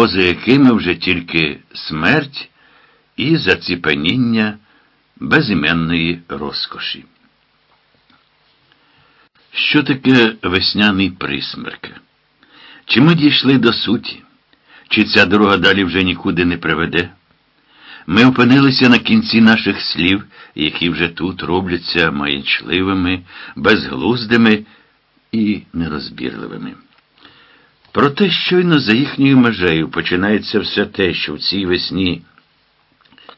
поза якими вже тільки смерть і заціпаніння безіменної розкоші. Що таке весняний присмерк? Чи ми дійшли до суті? Чи ця дорога далі вже нікуди не приведе? Ми опинилися на кінці наших слів, які вже тут робляться маячливими, безглуздими і нерозбірливими. Проте щойно за їхньою межею починається все те, що в цій весні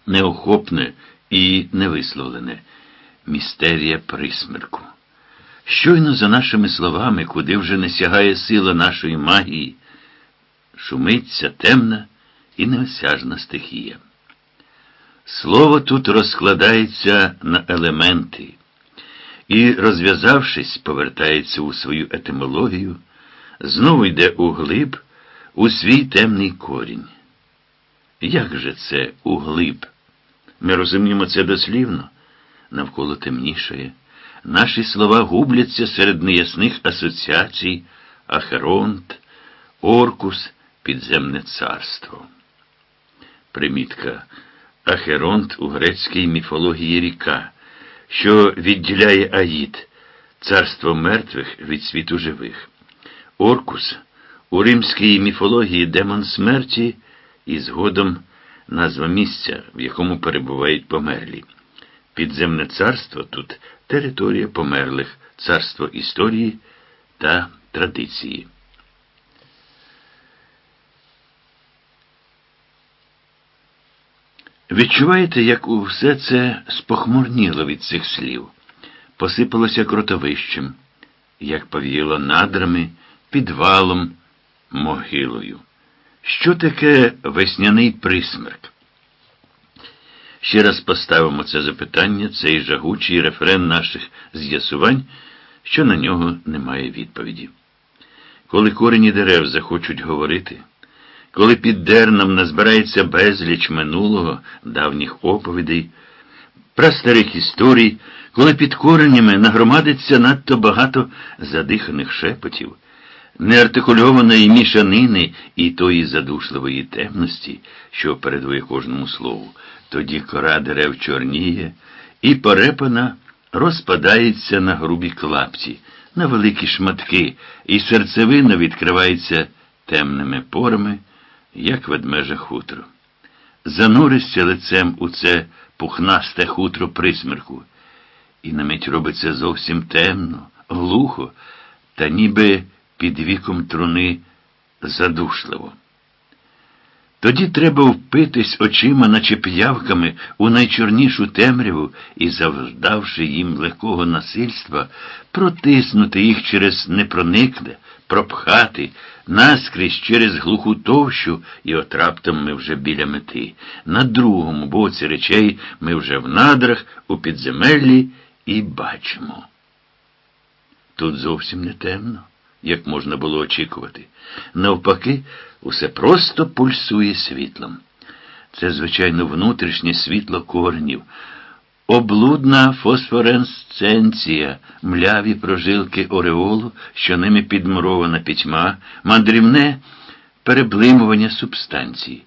неохопне і невисловлене містерія присмерку. Щойно за нашими словами, куди вже не сягає сила нашої магії, шумиться темна і неосяжна стихія. Слово тут розкладається на елементи і, розв'язавшись, повертається у свою етимологію, знову йде у глиб, у свій темний корінь. Як же це углиб? Ми розуміємо це дослівно, навколо темнішає. Наші слова губляться серед неясних асоціацій, Ахеронт, Оркус, підземне царство. Примітка. Ахеронт у грецькій міфології ріка, що відділяє Аїд, царство мертвих від світу живих. Оркус у римській міфології демон смерті і згодом назва місця, в якому перебувають померлі. Підземне царство тут територія померлих, царство історії та традиції. Відчуваєте, як у все це спохмурніло від цих слів, посипалося кротовищем, як повіяло надрами, підвалом, могилою. Що таке весняний присмерк? Ще раз поставимо це запитання, цей жагучий рефрен наших з'ясувань, що на нього немає відповіді. Коли корені дерев захочуть говорити, коли під дерном назбирається безліч минулого, давніх оповідей, прастарих історій, коли під коренями нагромадиться надто багато задиханих шепотів, неартикульованої мішанини і тої задушливої темності, що передує кожному слову, тоді кора дерев чорніє, і порепана розпадається на грубі клапці, на великі шматки, і серцевина відкривається темними порами як ведмеже хутро. Зануришся лицем у це пухнасте хутро присмерку, і на мить робиться зовсім темно, глухо, та ніби під віком труни задушливо. Тоді треба впитись очима, наче п'явками, у найчорнішу темряву і, завждавши їм легкого насильства, протиснути їх через непроникне, пропхати, наскрізь через глуху товщу, і от раптом ми вже біля мети. На другому боці речей ми вже в надрах, у підземеллі і бачимо. Тут зовсім не темно, як можна було очікувати. Навпаки, усе просто пульсує світлом. Це, звичайно, внутрішнє світло коренів. Облудна фосфоресценція, мляві прожилки ореолу, що ними підмурована пітьма, мандрівне переблимування субстанції.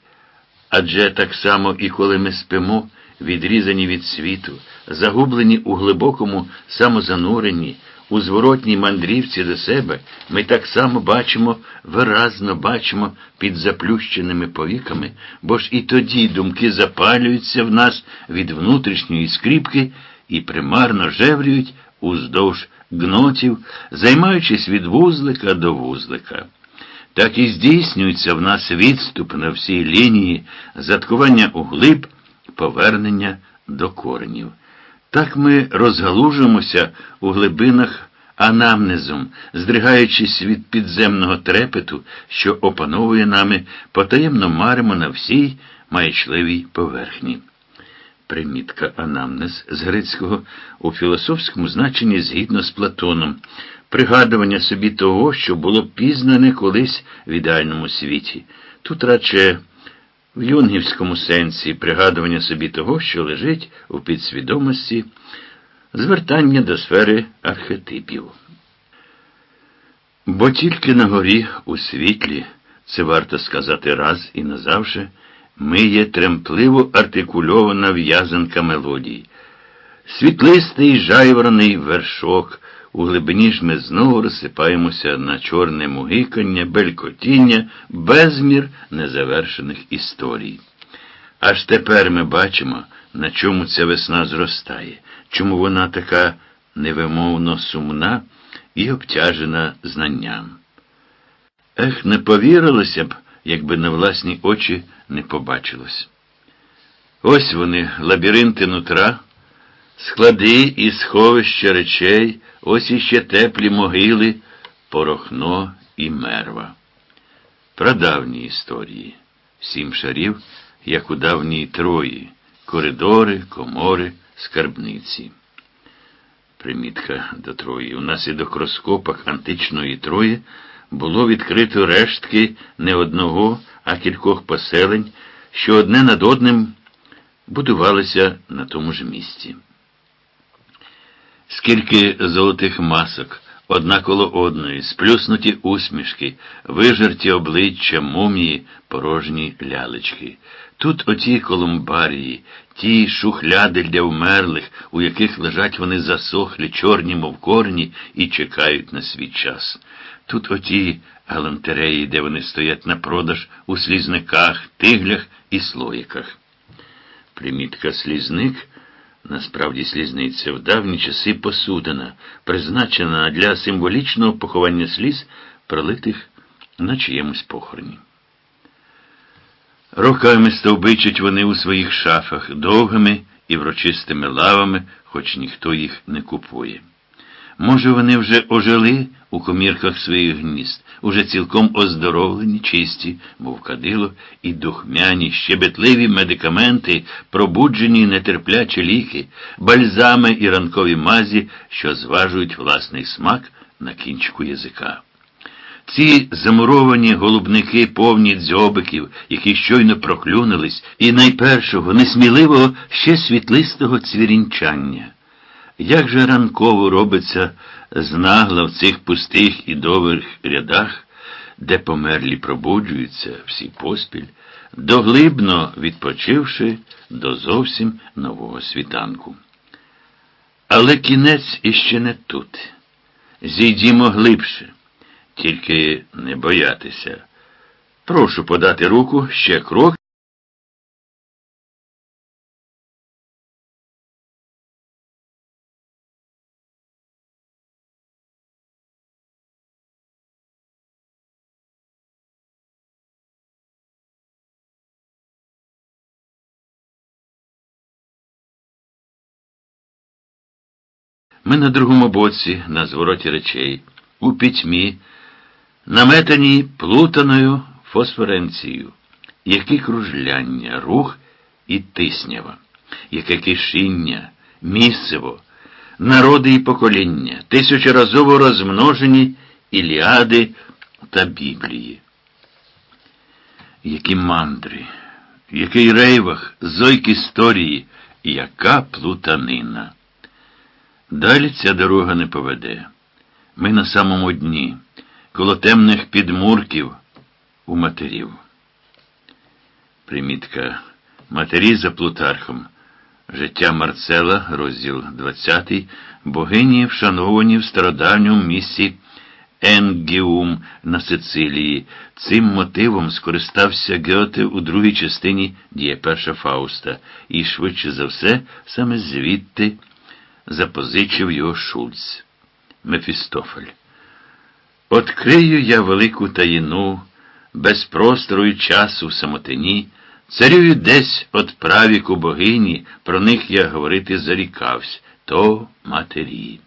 Адже так само і коли ми спимо, відрізані від світу, загублені у глибокому самозануренні, у зворотній мандрівці до себе, ми так само бачимо, виразно бачимо під заплющеними повіками, бо ж і тоді думки запалюються в нас від внутрішньої скріпки і примарно жеврюють уздовж гнотів, займаючись від вузлика до вузлика. Так і здійснюється в нас відступ на всій лінії, заткування углиб, повернення до коренів. Так ми розгалужимося у глибинах анамнезом, здригаючись від підземного трепету, що опановує нами, потаємно маримо на всій маячливій поверхні. Примітка анамнез з грецького у філософському значенні згідно з Платоном, пригадування собі того, що було пізнане колись в ідеальному світі. Тут радше в юнгівському сенсі пригадування собі того, що лежить у підсвідомості, звертання до сфери архетипів. Бо тільки на горі у світлі, це варто сказати раз і назавше, ми є тремпливо артикульована в'язанка мелодій. Світлистий жайвороний вершок, у глибині ж ми знову розсипаємося на чорне мугикання, белькотіння, безмір незавершених історій. Аж тепер ми бачимо, на чому ця весна зростає, чому вона така невимовно сумна і обтяжена знанням. Ех, не повірилося б, якби на власні очі не побачилось. Ось вони, лабіринти нутра, склади і сховища речей, ось іще теплі могили, порохно і мерва. Прадавні історії, сім шарів, як у давній Трої, коридори, комори, скарбниці. Примітка до Трої. У наслідок розкопах античної Трої було відкрито рештки не одного, а кількох поселень, що одне над одним будувалися на тому ж місці. Скільки золотих масок, одна коло одної, сплюснуті усмішки, вижерті обличчя, мумії, порожні лялечки. Тут оті колумбарії, ті шухляди для вмерлих, у яких лежать вони засохлі, чорні, мов корні, і чекають на свій час. Тут оті галантереї, де вони стоять на продаж у слізниках, тиглях і слоїках. Примітка слізник, насправді слізниця, в давні часи посудина, призначена для символічного поховання сліз, пролитих на чиємусь похороні. Роками стовбичать вони у своїх шафах довгими і врочистими лавами, хоч ніхто їх не купує. Може, вони вже ожили у комірках своїх гнізд, уже цілком оздоровлені, чисті, мов кадило, і духмяні, щебетливі медикаменти, пробуджені нетерплячі ліки, бальзами і ранкові мазі, що зважують власний смак на кінчику язика. Ці замуровані голубники повні дзьобиків, які щойно проклюнились, і найпершого, несміливого, ще світлистого цвірінчання. Як же ранково робиться знагла в цих пустих і довгих рядах, де померлі пробуджуються всі поспіль, доглибно відпочивши до зовсім нового світанку. Але кінець іще не тут. Зійдімо глибше, тільки не боятися. Прошу подати руку ще крок. Ми на другому боці, на звороті речей, у пітьмі, наметані плутаною фосфоренцією, які кружляння, рух і тиснява, яке кишіння, місцево, народи і покоління, тисячоразово розмножені іліади та Біблії. Які мандри, який рейвах, зойк історії, яка плутанина. Далі ця дорога не поведе. Ми на самому дні, коло темних підмурків у матерів. Примітка Матері за Плутархом. Життя Марцела, розділ 20, богині вшановані в стародавньому місці Енгіум на Сицилії. Цим мотивом скористався Гьоте у другій частині Діє перша Фауста, і швидше за все, саме звідти запозичив його Шульц. Мефістофель. Открию я велику таїну, без простору і часу в самотині, царюю десь от правіку богині, про них я говорити зарікавсь, то матері.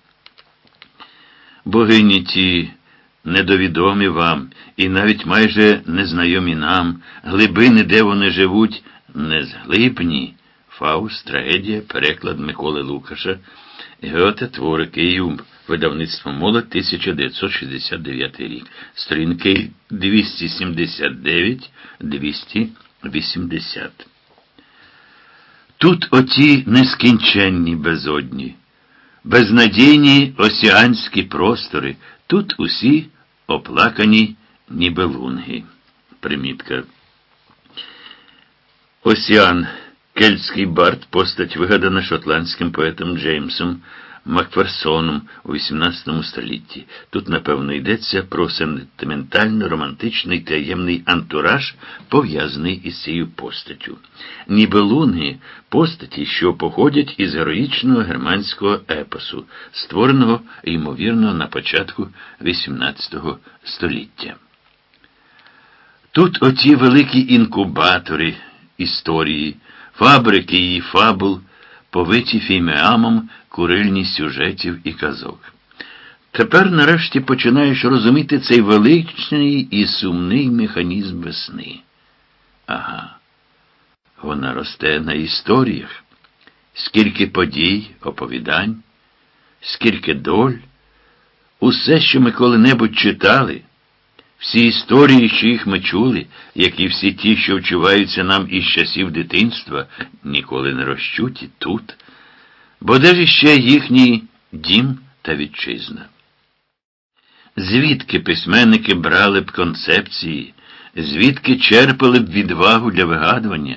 Богині ті недовідомі вам і навіть майже незнайомі нам, глибини, де вони живуть, незглибні. Фауст, трагедія, переклад Миколи Лукаша. Геоте твори Київ, видавництво молодь 1969 рік. Сторінки 279-280. Тут оті нескінченні безодні, безнадійні осіанські простори, тут усі оплакані нібелунги. Примітка. Осіан, кельтський бард, постать вигадана шотландським поетом Джеймсом Макферсоном у XVIII столітті. Тут, напевно, йдеться про сентиментально-романтичний таємний антураж, пов'язаний із цією постаттю. Нібелунги постаті, що походять із героїчного германського епосу, створеного, ймовірно, на початку XVIII століття. Тут оті великі інкубатори історії, фабрики і фабул, повиті фімеамом курильні сюжетів і казок. Тепер нарешті починаєш розуміти цей величний і сумний механізм весни. Ага, вона росте на історіях, скільки подій, оповідань, скільки доль, усе, що ми коли-небудь читали. Всі історії, що їх ми чули, як і всі ті, що вчуваються нам із часів дитинства, ніколи не розчуті тут, бо де ж іще їхній дім та вітчизна? Звідки письменники брали б концепції, звідки черпали б відвагу для вигадування,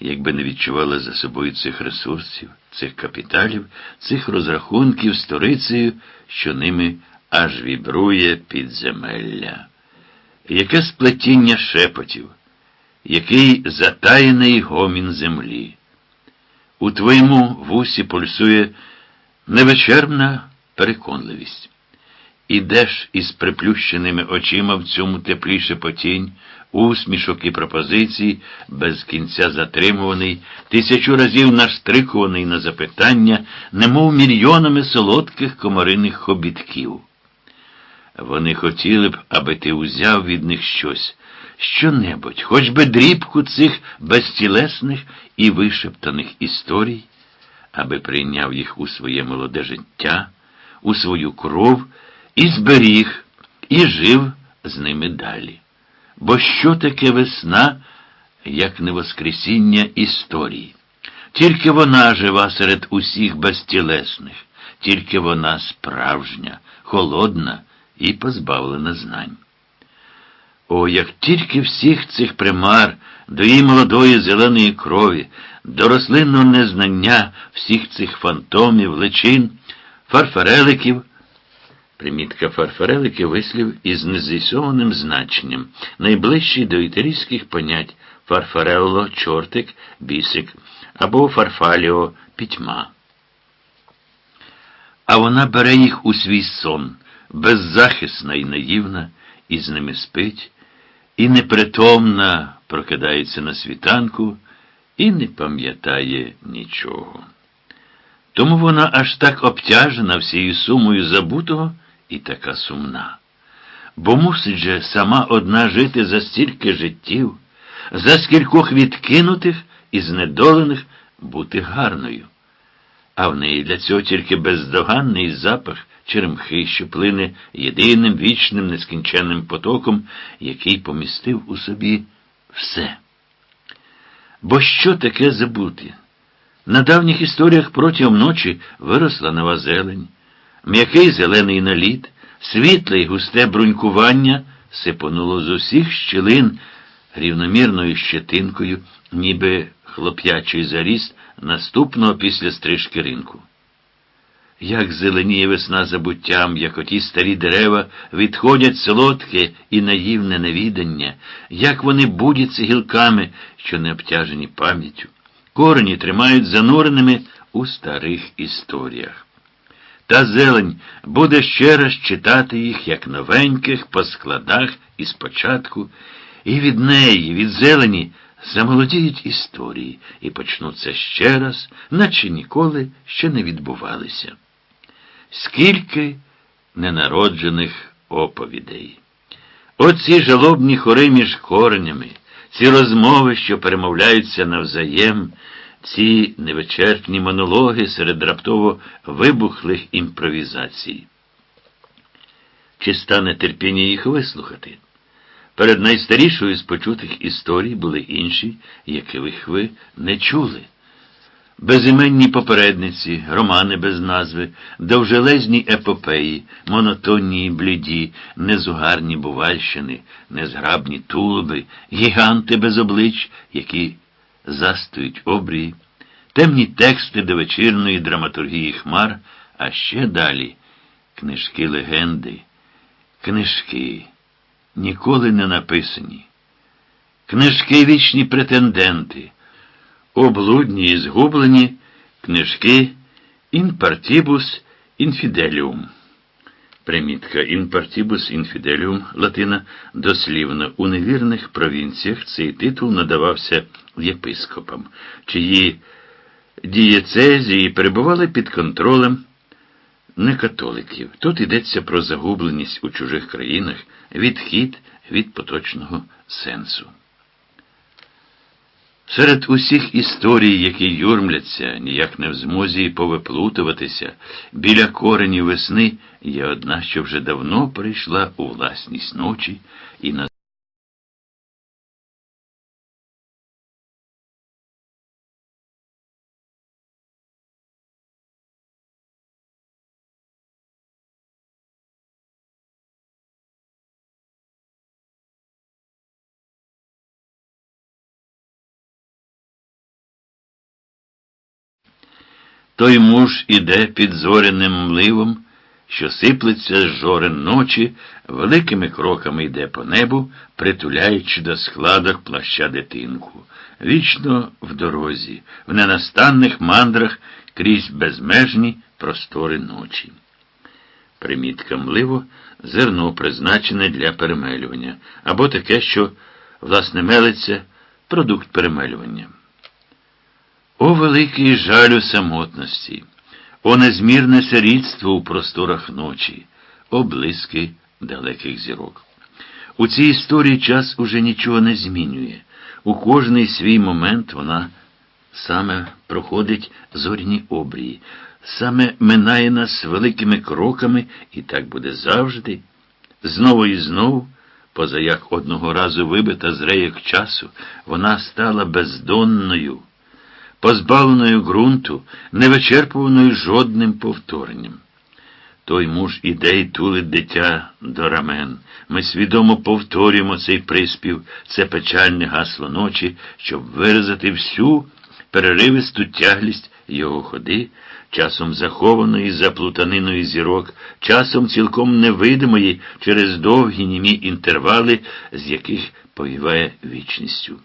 якби не відчували за собою цих ресурсів, цих капіталів, цих розрахунків сторицею, що ними аж вібрує підземелля. Яке сплетіння шепотів, який затаєний гомін землі. У твоєму вусі пульсує невичерпна переконливість. Ідеш із приплющеними очима в цьому теплі шепотінь, усмішок і пропозицій, без кінця затримуваний, тисячу разів наштрикуваний на запитання, немов мільйонами солодких комариних хобітків. Вони хотіли б, аби ти узяв від них щось, що-небудь, хоч би дрібку цих безтілесних і вишептаних історій, аби прийняв їх у своє молоде життя, у свою кров і зберіг, і жив з ними далі. Бо що таке весна, як не воскресіння історії? Тільки вона жива серед усіх безтілесних, тільки вона справжня, холодна і позбавлена знань. О, як тільки всіх цих примар, до її молодої зеленої крові, до рослинного незнання всіх цих фантомів, личин, фарфареликів, примітка фарфарелики вислів із нез'ясованим значенням, найближчий до італійських понять фарфарелло, чортик, бісик або фарфаліо пітьма. А вона бере їх у свій сон беззахисна і наївна, і з ними спить, і непритомна прокидається на світанку і не пам'ятає нічого. Тому вона аж так обтяжена всією сумою забутого і така сумна. Бо мусить же сама одна жити за стільки життів, за скількох відкинутих і знедолених бути гарною. А в неї для цього тільки бездоганний запах черемхи, що плине єдиним вічним нескінченним потоком, який помістив у собі все. Бо що таке забути? На давніх історіях протягом ночі виросла нова зелень, м'який зелений наліт, світле й густе брунькування сипонуло з усіх щілин рівномірною щетинкою, ніби хлоп'ячий заріст наступного після стрижки ринку. Як зеленіє весна забуттям, як оті старі дерева відходять солодке і наївне невідання, як вони будяться гілками, що не обтяжені пам'яттю, корені тримають зануреними у старих історіях. Та зелень буде ще раз читати їх, як новеньких, по складах і спочатку, і від неї, від зелені, замолодіють історії і почнуться ще раз, наче ніколи ще не відбувалися скільки ненароджених оповідей. Оці жалобні хори між коренями, ці розмови, що перемовляються навзаєм, ці невичерпні монологи серед раптово вибухлих імпровізацій. Чи стане терпіння їх вислухати? Перед найстарішою з почутих історій були інші, яких ви не чули. безіменні попередниці, романи без назви, довжелезні епопеї, монотонні і бліді, незугарні бувальщини, незграбні тулуби, гіганти без облич, які застують обрії, темні тексти до вечірної драматургії хмар, а ще далі книжки легенди, книжки, ніколи не написані, книжки вічні претенденти облудні і згублені книжки Інпартібус інфіделіум. Примітка Інпартібус інфіделіум латина дослівно у невірних провінціях. Цей титул надавався єпископам, чиї дієцезії перебували під контролем некатоликів. Тут йдеться про загубленість у чужих країнах, відхід від поточного сенсу. Серед усіх історій, які юрмляться, ніяк не в змозі повиплутуватися, біля корені весни є одна, що вже давно прийшла у власність ночі і на Той муж іде під зоряним мливом, що сиплеться з жорен ночі, великими кроками йде по небу, притуляючи до складок плаща дитинку, вічно в дорозі, в ненастанних мандрах крізь безмежні простори ночі. Примітка мливо зерно призначене для перемелювання, або таке, що, власне, мелиться продукт перемелювання. О великий жалю самотності, о незмірне сирітство у просторах ночі, о блиски далеких зірок. У цій історії час уже нічого не змінює. У кожний свій момент вона саме проходить зорні обрії, саме минає нас великими кроками, і так буде завжди. Знову і знову, поза як одного разу вибита з реєк часу, вона стала бездонною позбавленою ґрунту, невичерпуваною жодним повторенням. Той муж ідей тулить дитя до рамен. Ми свідомо повторюємо цей приспів, це печальне гасло ночі, щоб виразити всю переривисту тяглість його ходи, часом захованої за плутаниною зірок, часом цілком невидимої через довгі німі інтервали, з яких повіває вічністю.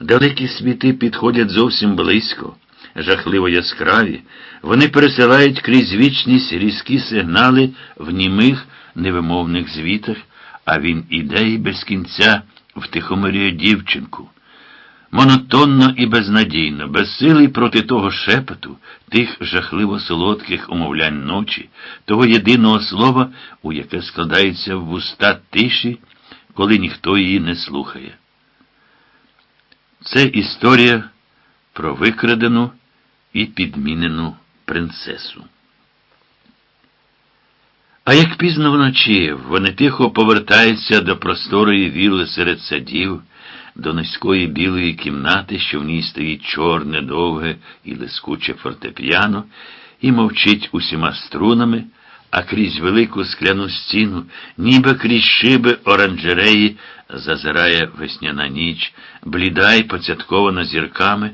Далекі світи підходять зовсім близько, жахливо яскраві, вони пересилають крізь вічність різкі сигнали в німих невимовних звітах, а він іде і без кінця втихомирює дівчинку. Монотонно і безнадійно, безсилий проти того шепоту, тих жахливо солодких умовлянь ночі, того єдиного слова, у яке складається в вуста тиші, коли ніхто її не слухає. Це історія про викрадену і підмінену принцесу. А як пізно вночі вони тихо повертаються до просторої вілли серед садів, до низької білої кімнати, що в ній стоїть чорне, довге і лискуче фортепіано, і мовчить усіма струнами, а крізь велику скляну стіну, ніби крізь шиби оранжереї, зазирає весняна ніч, бліда й поцяткована зірками,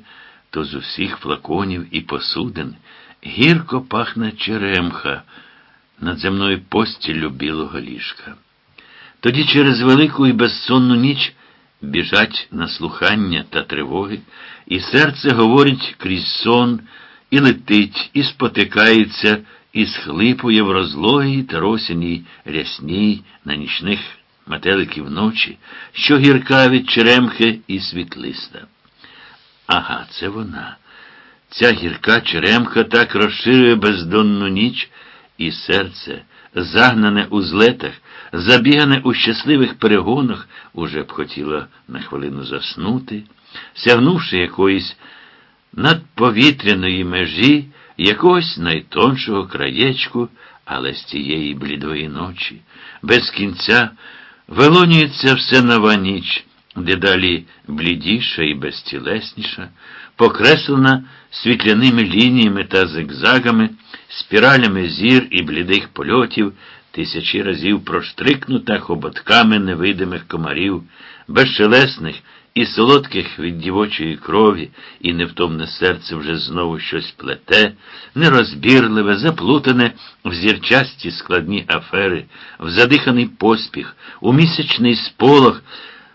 то з усіх флаконів і посудин гірко пахне черемха над земною постіллю білого ліжка. Тоді через велику і безсонну ніч біжать наслухання та тривоги, і серце говорить крізь сон, і летить, і спотикається, і схлипує в розлогій та росяній рясній на нічних метеликів ночі, що гірка від черемхи і світлиста. Ага, це вона. Ця гірка черемха так розширює бездонну ніч, і серце, загнане у злетах, забігане у щасливих перегонах, уже б хотіло на хвилину заснути, сягнувши якоїсь надповітряної межі, якогось найтоншого краєчку, але з цієї блідої ночі, без кінця, вилонюється все нова ніч, дедалі блідіша і безтілесніша, покреслена світляними лініями та зигзагами, спіралями зір і блідих польотів, тисячі разів проштрикнута хоботками невидимих комарів, безшелесних і солодких від дівочої крові, і невтомне серце вже знову щось плете, нерозбірливе, заплутане в зірчасті складні афери, в задиханий поспіх, у місячний сполох,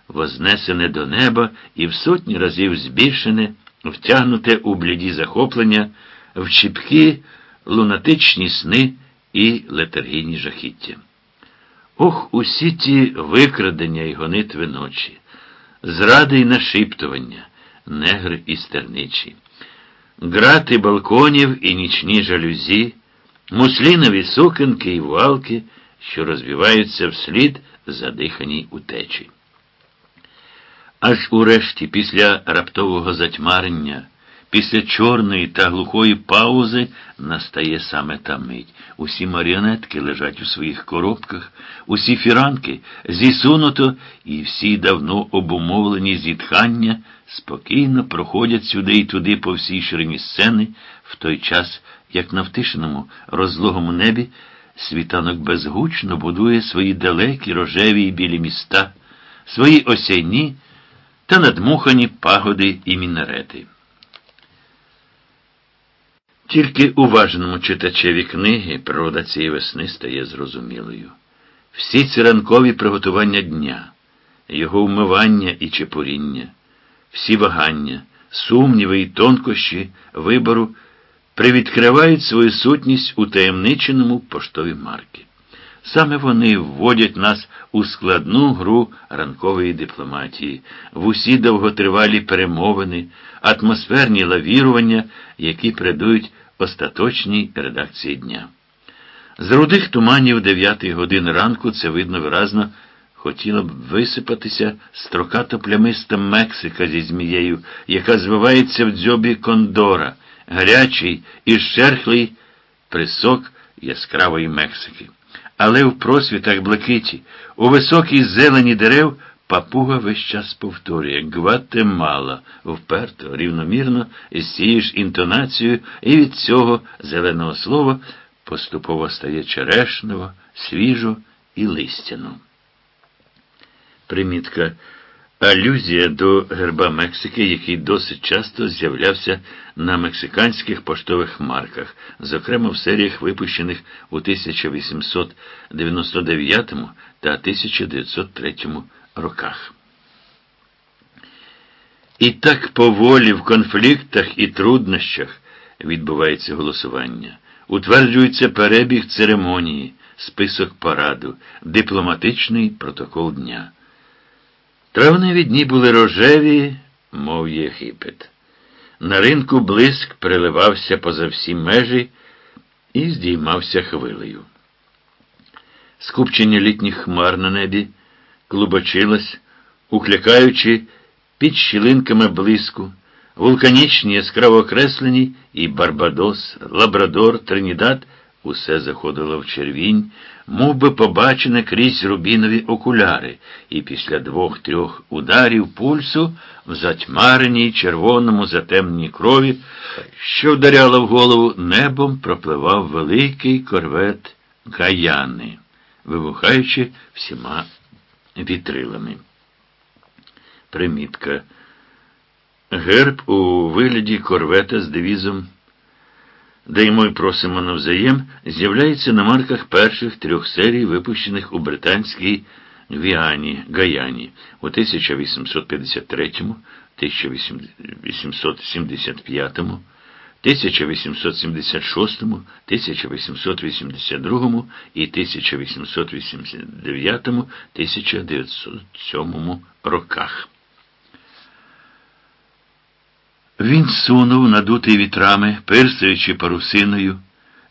вознесене до неба і в сотні разів збільшене, втягнуте у бліді захоплення, в чіпкі лунатичні сни і летаргійні жахіття. Ох, усі ті викрадення й гонитви ночі, зради й нашіптування, негри і стерничі, грати балконів і нічні жалюзі, муслінові сукенки і валки, що розвиваються вслід задиханій утечі. Аж урешті, після раптового затьмарення, після чорної та глухої паузи настає саме та мить. Усі маріонетки лежать у своїх коробках, усі фіранки зісунуто, і всі давно обумовлені зітхання спокійно проходять сюди і туди по всій ширині сцени, в той час, як на втишеному, розлогому небі світанок безгучно будує свої далекі рожеві і білі міста, свої осяйні та надмухані пагоди і мінарети. Тільки уважному читачеві книги природа цієї весни стає зрозумілою. Всі ці ранкові приготування дня, його вмивання і чепуріння, всі вагання, сумніви і тонкощі вибору привідкривають свою сутність у таємниченому поштові марки. Саме вони вводять нас у складну гру ранкової дипломатії, в усі довготривалі перемовини, атмосферні лавірування, які придують остаточній редакції дня. З рудих туманів дев'ятої години ранку це видно виразно. Хотіла б висипатися строкато плямиста Мексика зі змією, яка звивається в дзьобі кондора, гарячий і щерхлий присок яскравої Мексики. Але в просвітах блакиті, у високій зелені дерев папуга весь час повторює Гватемала, вперто, рівномірно, з цією ж інтонацією, і від цього зеленого слова поступово стає черешнево, свіжо і листяно. Примітка. Алюзія до герба Мексики, який досить часто з'являвся на мексиканських поштових марках, зокрема в серіях, випущених у 1899 та 1903 роках. І так поволі в конфліктах і труднощах відбувається голосування, утверджується перебіг церемонії, список параду, дипломатичний протокол дня. Травневі дні були рожеві, мов Єгипет. На ринку блиск переливався поза всі межі і здіймався хвилею. Скупчення літніх хмар на небі клубочилось, уклякаючи під щілинками блиску, вулканічні яскраво окреслені і Барбадос, Лабрадор, Тринідад усе заходило в червінь, мов би побачене крізь рубінові окуляри, і після двох-трьох ударів пульсу в затьмареній червоному затемненій крові, що вдаряла в голову, небом пропливав великий корвет Гаяни, вибухаючи всіма вітрилами. Примітка. Герб у вигляді корвета з девізом Даймо й просимо навзаєм, з'являється на марках перших трьох серій, випущених у британській Гвіані Гаяні у 1853, 1875, 1876, 1882 і 1889 1907 роках. Він сунув, надутий вітрами, персаючи парусиною,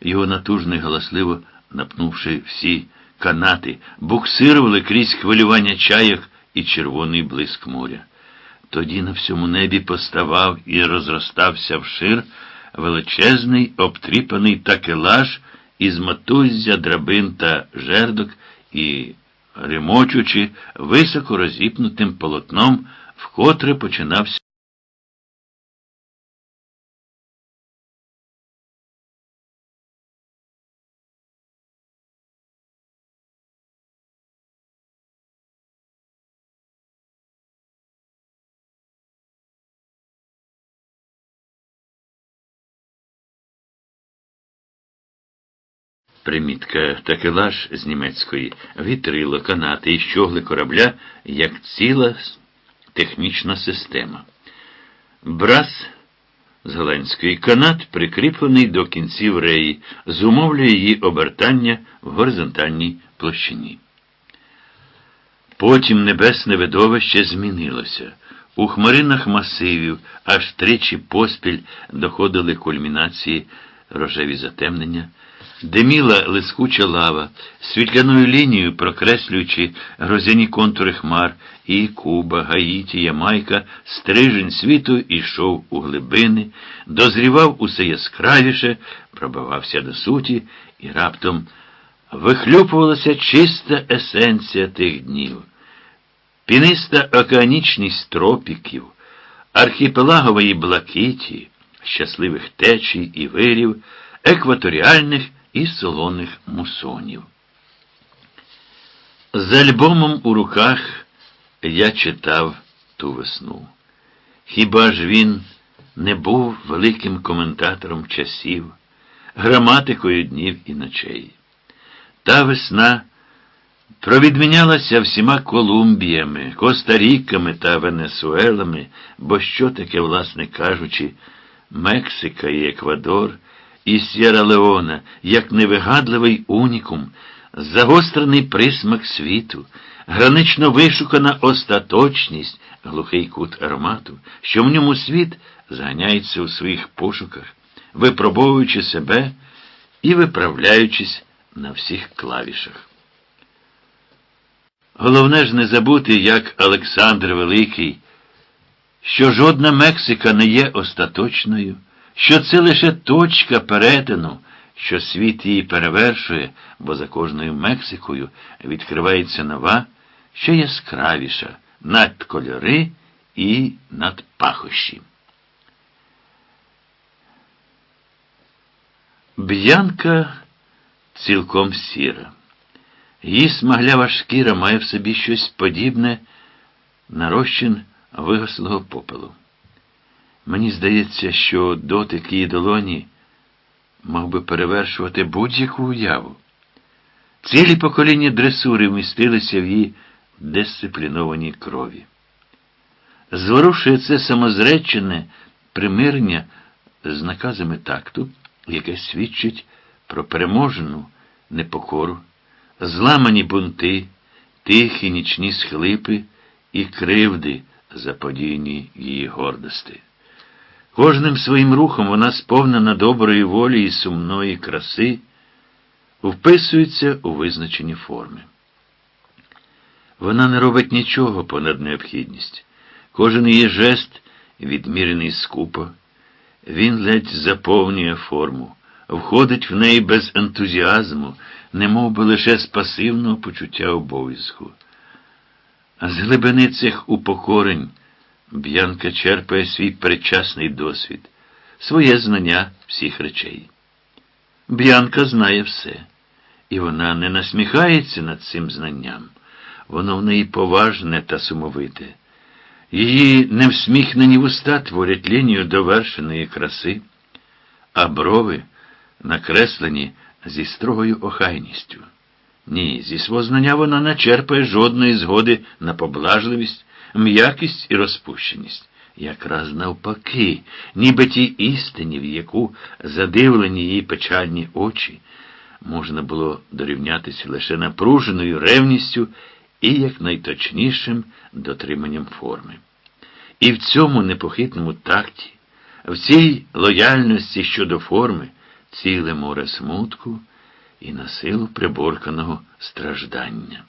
його натужно й галасливо напнувши всі канати, буксирували крізь хвилювання чаяк і червоний блиск моря. Тоді на всьому небі поставав і розростався вшир величезний, обтріпаний такелаж із матуззя, драбин та жердок і ремочучи високо розіпнутим полотном, вкотре починався. Примітка такелаж з німецької, вітрило, канати і щогли корабля як ціла технічна система. Брас з голландської канат прикріплений до кінців реї, зумовлює її обертання в горизонтальній площині. Потім небесне видовище змінилося. У хмаринах масивів аж тричі поспіль доходили кульмінації рожеві затемнення диміла лискуча лава, світляною лінією прокреслюючи грозяні контури хмар, і Куба, Гаїті, Ямайка, стрижень світу йшов у глибини, дозрівав усе яскравіше, пробивався до суті, і раптом вихлюпувалася чиста есенція тих днів. Піниста океанічність тропіків, архіпелагової блакиті, щасливих течій і вирів, екваторіальних і солоних мусонів. З альбомом у руках я читав ту весну. Хіба ж він не був великим коментатором часів, граматикою днів і ночей? Та весна провідмінялася всіма Колумбіями, Коста-Ріками та Венесуелами, бо що таке, власне кажучи, Мексика і Еквадор і Сєра Леона, як невигадливий унікум, загострений присмак світу, гранично вишукана остаточність, глухий кут аромату, що в ньому світ зганяється у своїх пошуках, випробовуючи себе і виправляючись на всіх клавішах. Головне ж не забути, як Олександр Великий, що жодна Мексика не є остаточною що це лише точка перетину, що світ її перевершує, бо за кожною Мексикою відкривається нова, ще яскравіша над кольори і над пахощі. Б'янка цілком сіра. Її смаглява шкіра має в собі щось подібне на розчин вигаслого попелу. Мені здається, що дотик її долоні мав би перевершувати будь-яку уяву. Цілі покоління дресури вмістилися в її дисциплінованій крові. Зворушує це самозречене примирення з наказами такту, яке свідчить про переможену непокору, зламані бунти, тихі нічні схлипи і кривди, заподіяні її гордості. Кожним своїм рухом вона сповнена доброї волі і сумної краси, вписується у визначені форми. Вона не робить нічого понад необхідність. Кожен її жест відмірений скупо, він ледь заповнює форму, входить в неї без ентузіазму, немов би лише з пасивного почуття обов'язку. А з глибини цих упокорень. Б'янка черпає свій передчасний досвід, своє знання всіх речей. Б'янка знає все, і вона не насміхається над цим знанням. Воно в неї поважне та сумовите. Її невсміхнені вуста творять лінію довершеної краси, а брови накреслені зі строгою охайністю. Ні, зі свого знання вона не черпає жодної згоди на поблажливість м'якість і розпущеність. Якраз навпаки, ніби ті істині, в яку задивлені її печальні очі, можна було дорівнятися лише напруженою ревністю і якнайточнішим дотриманням форми. І в цьому непохитному такті, в цій лояльності щодо форми, ціле море смутку і насилу приборканого страждання.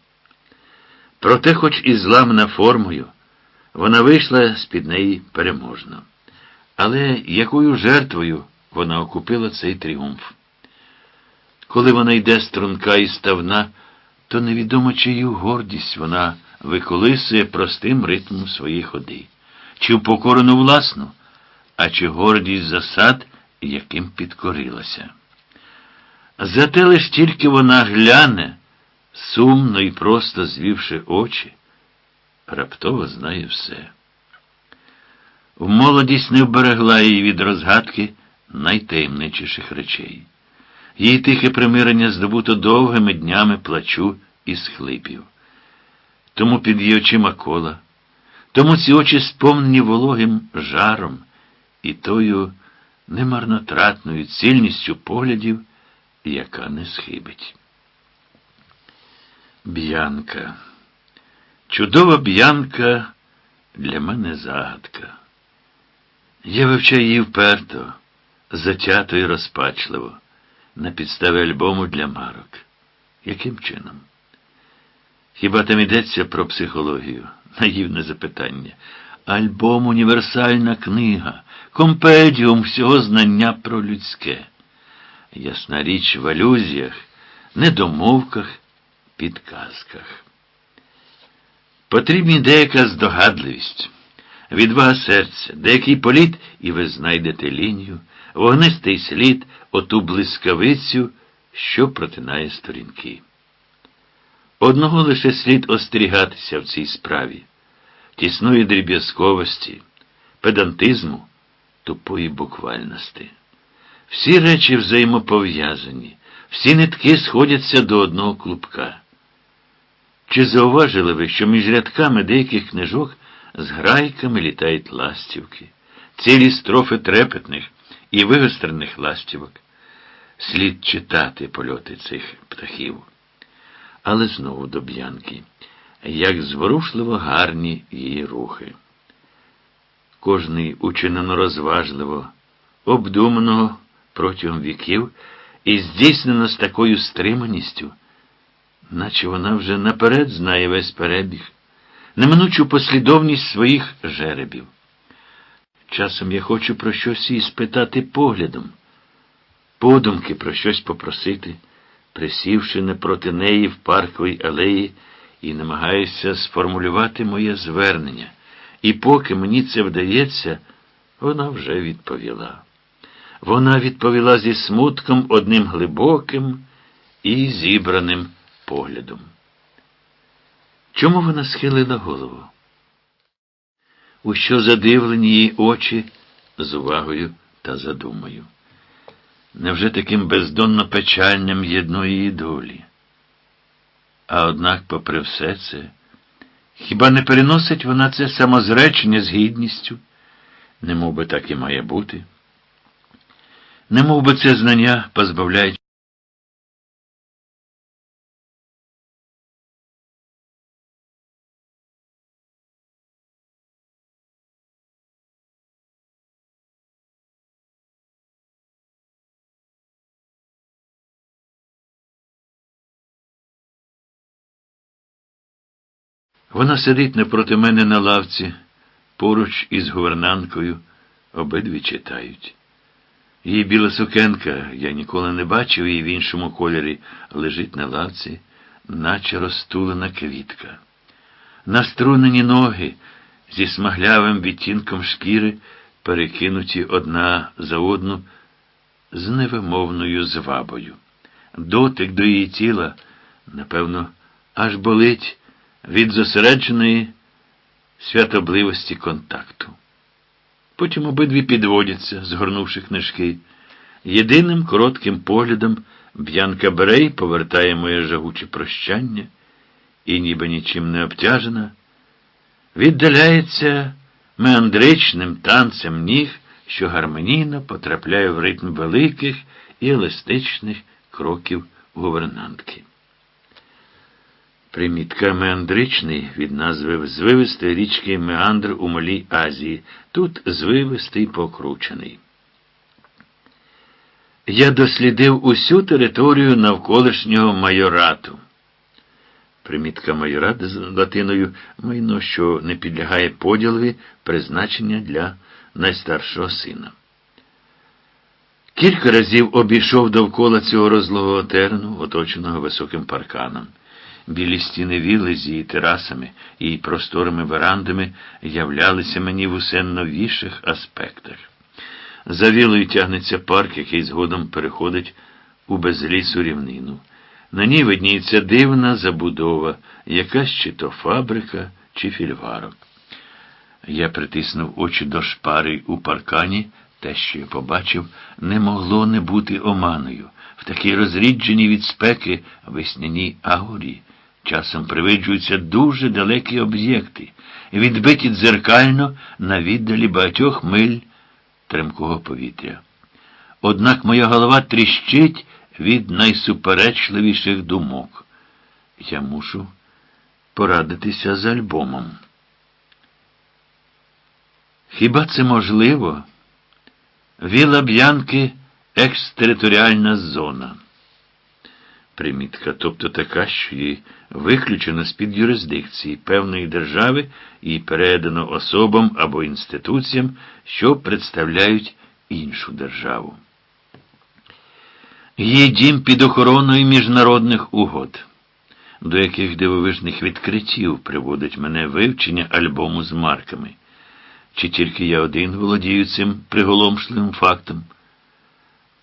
Проте, хоч і зламана формою, вона вийшла з-під неї переможно. Але якою жертвою вона окупила цей тріумф? Коли вона йде струнка і ставна, то невідомо чию гордість вона виколисує простим ритмом своєї ходи, чи впокорену власну, а чи гордість засад, яким підкорилася. Зате лиш тільки вона гляне, сумно і просто звівши очі, раптово знає все. Молодість не вберегла її від розгадки найтаємничіших речей. Її тихе примирення здобуто довгими днями плачу і схлипів. Тому під її очима кола, тому ці очі сповнені вологим жаром і тою немарнотратною цільністю поглядів, яка не схибить. Б'янка. Чудова б'янка для мене загадка. Я вивчаю її вперто, затято і розпачливо, на підставі альбому для марок. Яким чином? Хіба там йдеться про психологію? Наївне запитання. Альбом універсальна книга, компедіум всього знання про людське. Ясна річ в алюзіях, недомовках, підказках. Потрібні деяка здогадливість, відвага серця, деякий політ, і ви знайдете лінію, вогнистий слід, оту блискавицю, що протинає сторінки. Одного лише слід остерігатися в цій справі тісної дріб'язковості, педантизму, тупої буквальності. Всі речі взаємопов'язані, всі нитки сходяться до одного клубка. Чи зауважили ви, що між рядками деяких книжок з грайками літають ластівки, цілі строфи трепетних і вигострених ластівок? Слід читати польоти цих птахів. Але знову до б'янки, як зворушливо гарні її рухи. Кожний учинено розважливо, обдумано протягом віків і здійснено з такою стриманістю, наче вона вже наперед знає весь перебіг, неминучу послідовність своїх жеребів. Часом я хочу про щось її спитати поглядом, подумки про щось попросити, присівши напроти неї в парковій алеї і намагаюся сформулювати моє звернення. І поки мені це вдається, вона вже відповіла. Вона відповіла зі смутком одним глибоким і зібраним поглядом. Чому вона схилила голову? У що задивлені її очі з увагою та задумою? Невже таким бездонно печальним єдно її долі? А однак, попри все це, хіба не переносить вона це самозречення з гідністю? Не би так і має бути. Не би це знання позбавляють. Вона сидить напроти мене на лавці, поруч із гувернанткою, обидві читають. Її біла сукенка, я ніколи не бачив її в іншому кольорі, лежить на лавці, наче розтулена квітка. Наструнені ноги зі смаглявим відтінком шкіри, перекинуті одна за одну з невимовною звабою. Дотик до її тіла, напевно, аж болить від зосередженої святобливості контакту. Потім обидві підводяться, згорнувши книжки. Єдиним коротким поглядом Б'янка Берей повертає моє жагуче прощання і, ніби нічим не обтяжена, віддаляється меандричним танцем ніг, що гармонійно потрапляє в ритм великих і еластичних кроків гувернантки. Примітка меандричний від назви звивистої річки Меандр у Малій Азії. Тут звивистий покручений. Я дослідив усю територію навколишнього майорату. Примітка майорат з латиною майно, що не підлягає поділові призначення для найстаршого сина. Кілька разів обійшов довкола цього розлогого терену, оточеного високим парканом. Білі стіни віли з її терасами і просторими верандами являлися мені в усе новіших аспектах. За вілою тягнеться парк, який згодом переходить у безлісу рівнину. На ній видніється дивна забудова, якась чи то фабрика, чи фільварок. Я притиснув очі до шпари у паркані, те, що я побачив, не могло не бути оманою. В такій розрідженій від спеки весняній аурі часом привиджуються дуже далекі об'єкти, відбиті дзеркально на віддалі багатьох миль тремкого повітря. Однак моя голова тріщить від найсуперечливіших думок. Я мушу порадитися з альбомом. Хіба це можливо? Віла Б'янки екстериторіальна зона. Примітка, тобто така, що її виключено з-під юрисдикції певної держави і передано особам або інституціям, що представляють іншу державу. Її дім під охороною міжнародних угод, до яких дивовижних відкриттів приводить мене вивчення альбому з марками. Чи тільки я один володію цим приголомшливим фактом?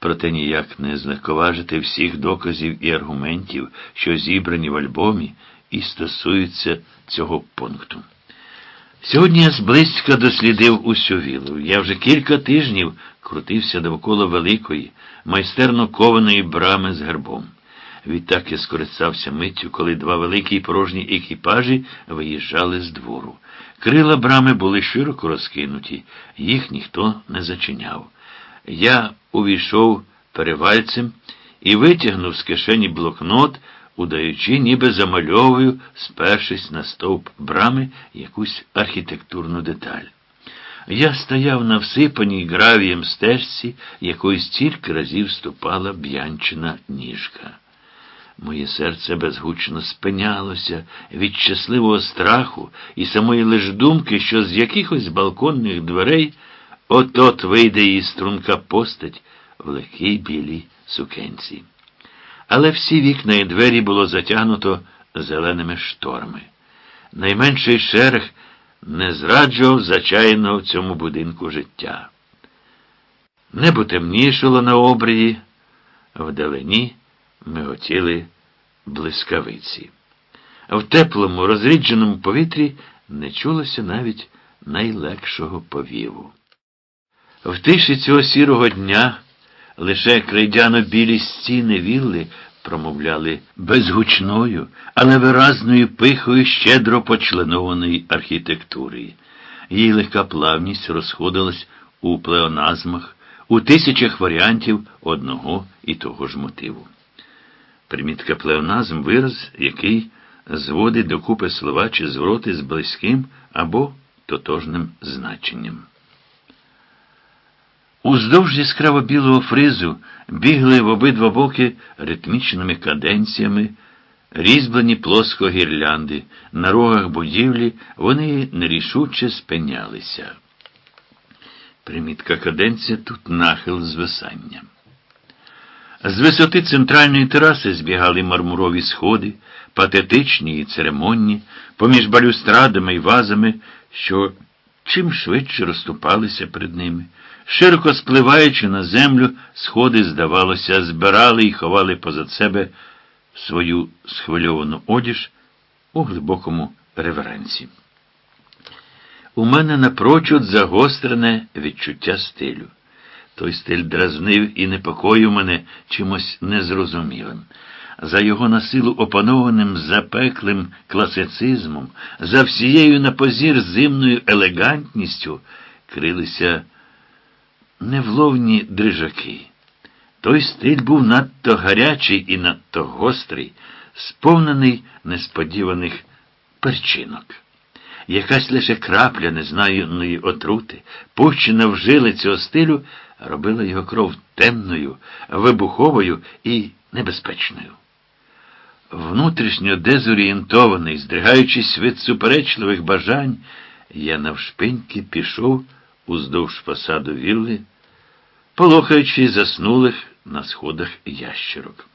Проте ніяк не знаковажити всіх доказів і аргументів, що зібрані в альбомі, і стосуються цього пункту. Сьогодні я зблизька дослідив усю вілу. Я вже кілька тижнів крутився довкола великої, майстерно кованої брами з гербом. Відтак я скористався миттю, коли два великі порожні екіпажі виїжджали з двору. Крила брами були широко розкинуті, їх ніхто не зачиняв. Я увійшов перевальцем і витягнув з кишені блокнот, удаючи, ніби замальовую, спершись на стовп брами якусь архітектурну деталь. Я стояв на всипаній гравієм стежці, якою стільки разів ступала б'янчина ніжка. Моє серце безгучно спинялося від щасливого страху і самої лиш думки, що з якихось балконних дверей от-от вийде її струнка постать в легкій білій сукенці. Але всі вікна і двері було затягнуто зеленими шторами. Найменший шерех не зраджував зачаяного в цьому будинку життя. Небо темнішало на обрії, вдалині миготіли блискавиці. В теплому, розрідженому повітрі не чулося навіть найлегшого повіву. В тиші цього сірого дня лише крейдяно білі стіни вілли промовляли безгучною, але виразною пихою щедро почленованої архітектури. Її легка плавність розходилась у плеоназмах, у тисячах варіантів одного і того ж мотиву. Примітка плеоназм вираз, який зводить докупи слова чи звороти з близьким або тотожним значенням. Уздовж яскраво білого фризу бігли в обидва боки ритмічними каденціями, різьблені плоско гірлянди, на рогах будівлі вони нерішуче спинялися. Примітка каденція тут нахил звисання. З висоти центральної тераси збігали мармурові сходи, патетичні і церемонні, поміж балюстрадами і вазами, що чим швидше розступалися перед ними. Широко спливаючи на землю, сходи, здавалося, збирали і ховали позад себе свою схвильовану одіж у глибокому реверенсі. У мене напрочуд загострене відчуття стилю. Той стиль дразнив і непокоїв мене чимось незрозумілим. За його насилу опанованим запеклим класицизмом, за всією на позір зимною елегантністю крилися невловні дрижаки. Той стиль був надто гарячий і надто гострий, сповнений несподіваних перчинок. Якась лише крапля незнаної отрути, пущена в жили цього стилю, робила його кров темною, вибуховою і небезпечною. Внутрішньо дезорієнтований, здригаючись від суперечливих бажань, я навшпиньки пішов уздовж фасаду вілли, полохаючи заснулих на сходах ящерок.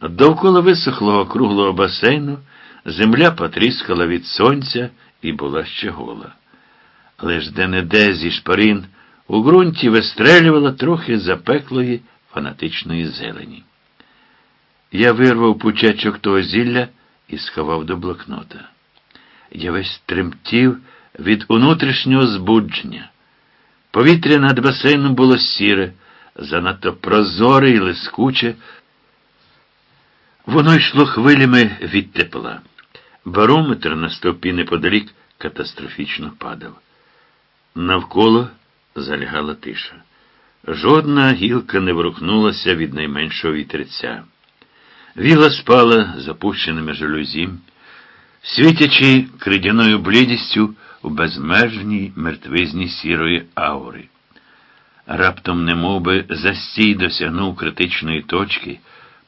Довкола висохлого круглого басейну земля потріскала від сонця і була ще гола. Лиш де-не-де зі шпарин у ґрунті вистрелювала трохи запеклої фанатичної зелені. Я вирвав пучечок того зілля і сховав до блокнота. Я весь тремтів від внутрішнього збудження. Повітря над басейном було сіре, занадто прозоре і лискуче. Воно йшло хвилями від тепла. Барометр на стовпі неподалік катастрофічно падав. Навколо залягала тиша. Жодна гілка не ворухнулася від найменшого вітерця. Віла спала запущеними жалюзі, світячи кридяною блідістю у безмежній мертвизні сірої аури. Раптом, немовби застій досягнув критичної точки,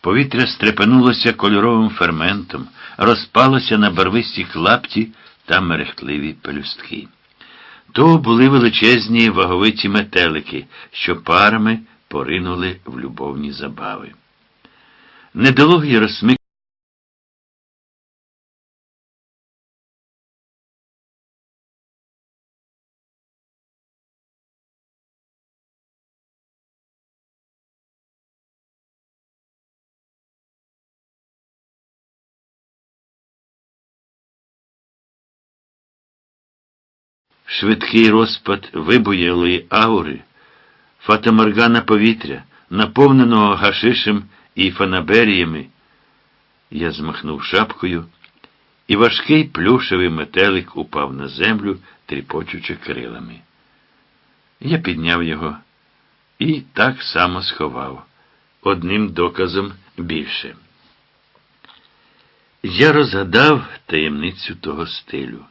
повітря стрепенулося кольоровим ферментом, розпалося на барвисті клапті та мерехтливі пелюстки. То були величезні ваговиті метелики, що парами поринули в любовні забави. Недолугий розсмик. Швидкий розпад вибоялої аури, фатаморгана повітря, наповненого гашишем і фанаберіями. Я змахнув шапкою, і важкий плюшевий метелик упав на землю, тріпочучи крилами. Я підняв його і так само сховав, одним доказом більше. Я розгадав таємницю того стилю.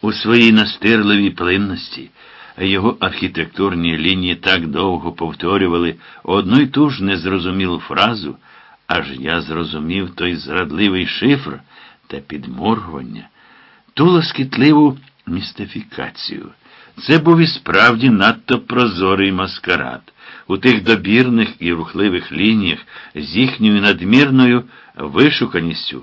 У своїй настирливій плинності його архітектурні лінії так довго повторювали одну й ту ж незрозумілу фразу, аж я зрозумів той зрадливий шифр та підморгування, ту лоскітливу містифікацію. Це був і справді надто прозорий маскарад. У тих добірних і рухливих лініях з їхньою надмірною вишуканістю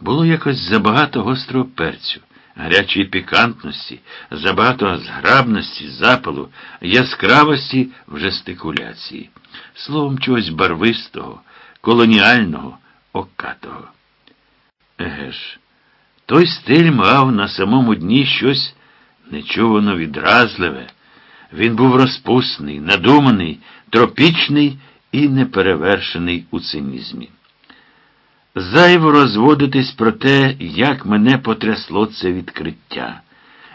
було якось забагато гострого перцю гарячої пікантності, забагато зграбності, запалу, яскравості в жестикуляції, словом чогось барвистого, колоніального, окатого. Еге ж, той стиль мав на самому дні щось нечувано відразливе. Він був розпусний, надуманий, тропічний і неперевершений у цинізмі. Зайво розводитись про те, як мене потрясло це відкриття.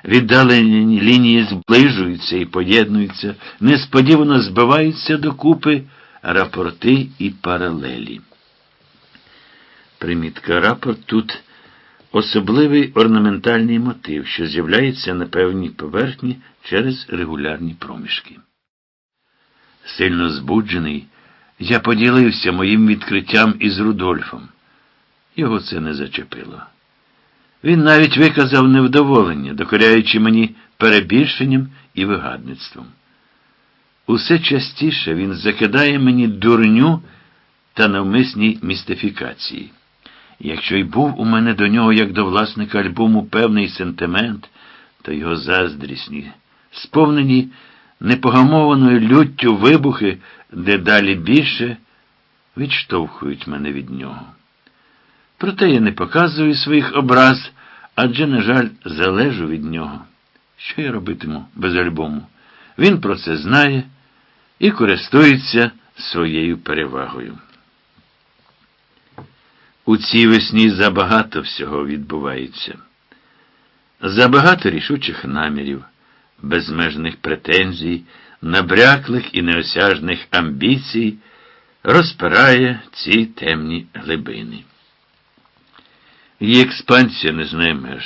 Віддалені лінії зближуються і поєднуються, несподівано збиваються докупи рапорти і паралелі. Примітка рапорт тут особливий орнаментальний мотив, що з'являється на певній поверхні через регулярні проміжки. Сильно збуджений, я поділився моїм відкриттям із Рудольфом. Його це не зачепило. Він навіть виказав невдоволення, докоряючи мені перебільшенням і вигадництвом. Усе частіше він закидає мені дурню та навмисні містифікації. Якщо й був у мене до нього, як до власника альбому, певний сентимент, то його заздрісні, сповнені непогамованою люттю вибухи, дедалі більше, відштовхують мене від нього. Проте я не показую своїх образ, адже, на жаль, залежу від нього. Що я робитиму без альбому? Він про це знає і користується своєю перевагою. У цій весні забагато всього відбувається. Забагато рішучих намірів, безмежних претензій, набряклих і неосяжних амбіцій розпирає ці темні глибини. Її експансія не знає.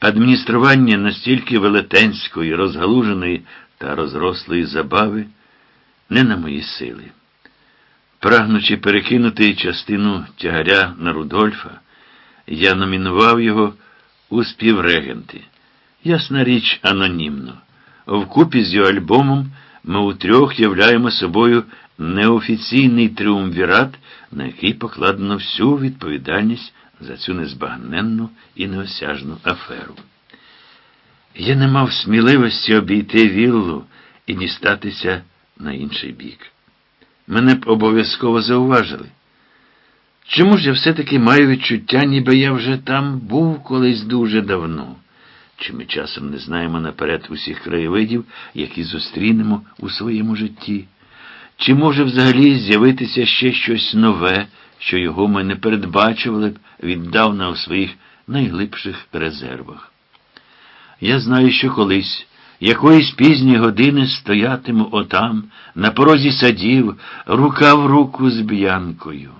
Адміністрування настільки велетенської, розгалуженої та розрослої забави не на мої сили. Прагнучи перекинути частину тягаря на Рудольфа, я номінував його у співрегенти. Ясна річ, анонімно. Вкупі з його альбомом ми утрьох являємо собою неофіційний тріумвірат, на який покладено всю відповідальність за цю незбагненну і неосяжну аферу. Я не мав сміливості обійти віллу і дістатися на інший бік. Мене б обов'язково зауважили. Чому ж я все-таки маю відчуття, ніби я вже там був колись дуже давно? Чи ми часом не знаємо наперед усіх краєвидів, які зустрінемо у своєму житті? Чи може взагалі з'явитися ще щось нове, що його ми не передбачували б віддавна у своїх найглибших резервах? Я знаю, що колись, якоїсь пізні години стоятиму отам, на порозі садів, рука в руку з б'янкою.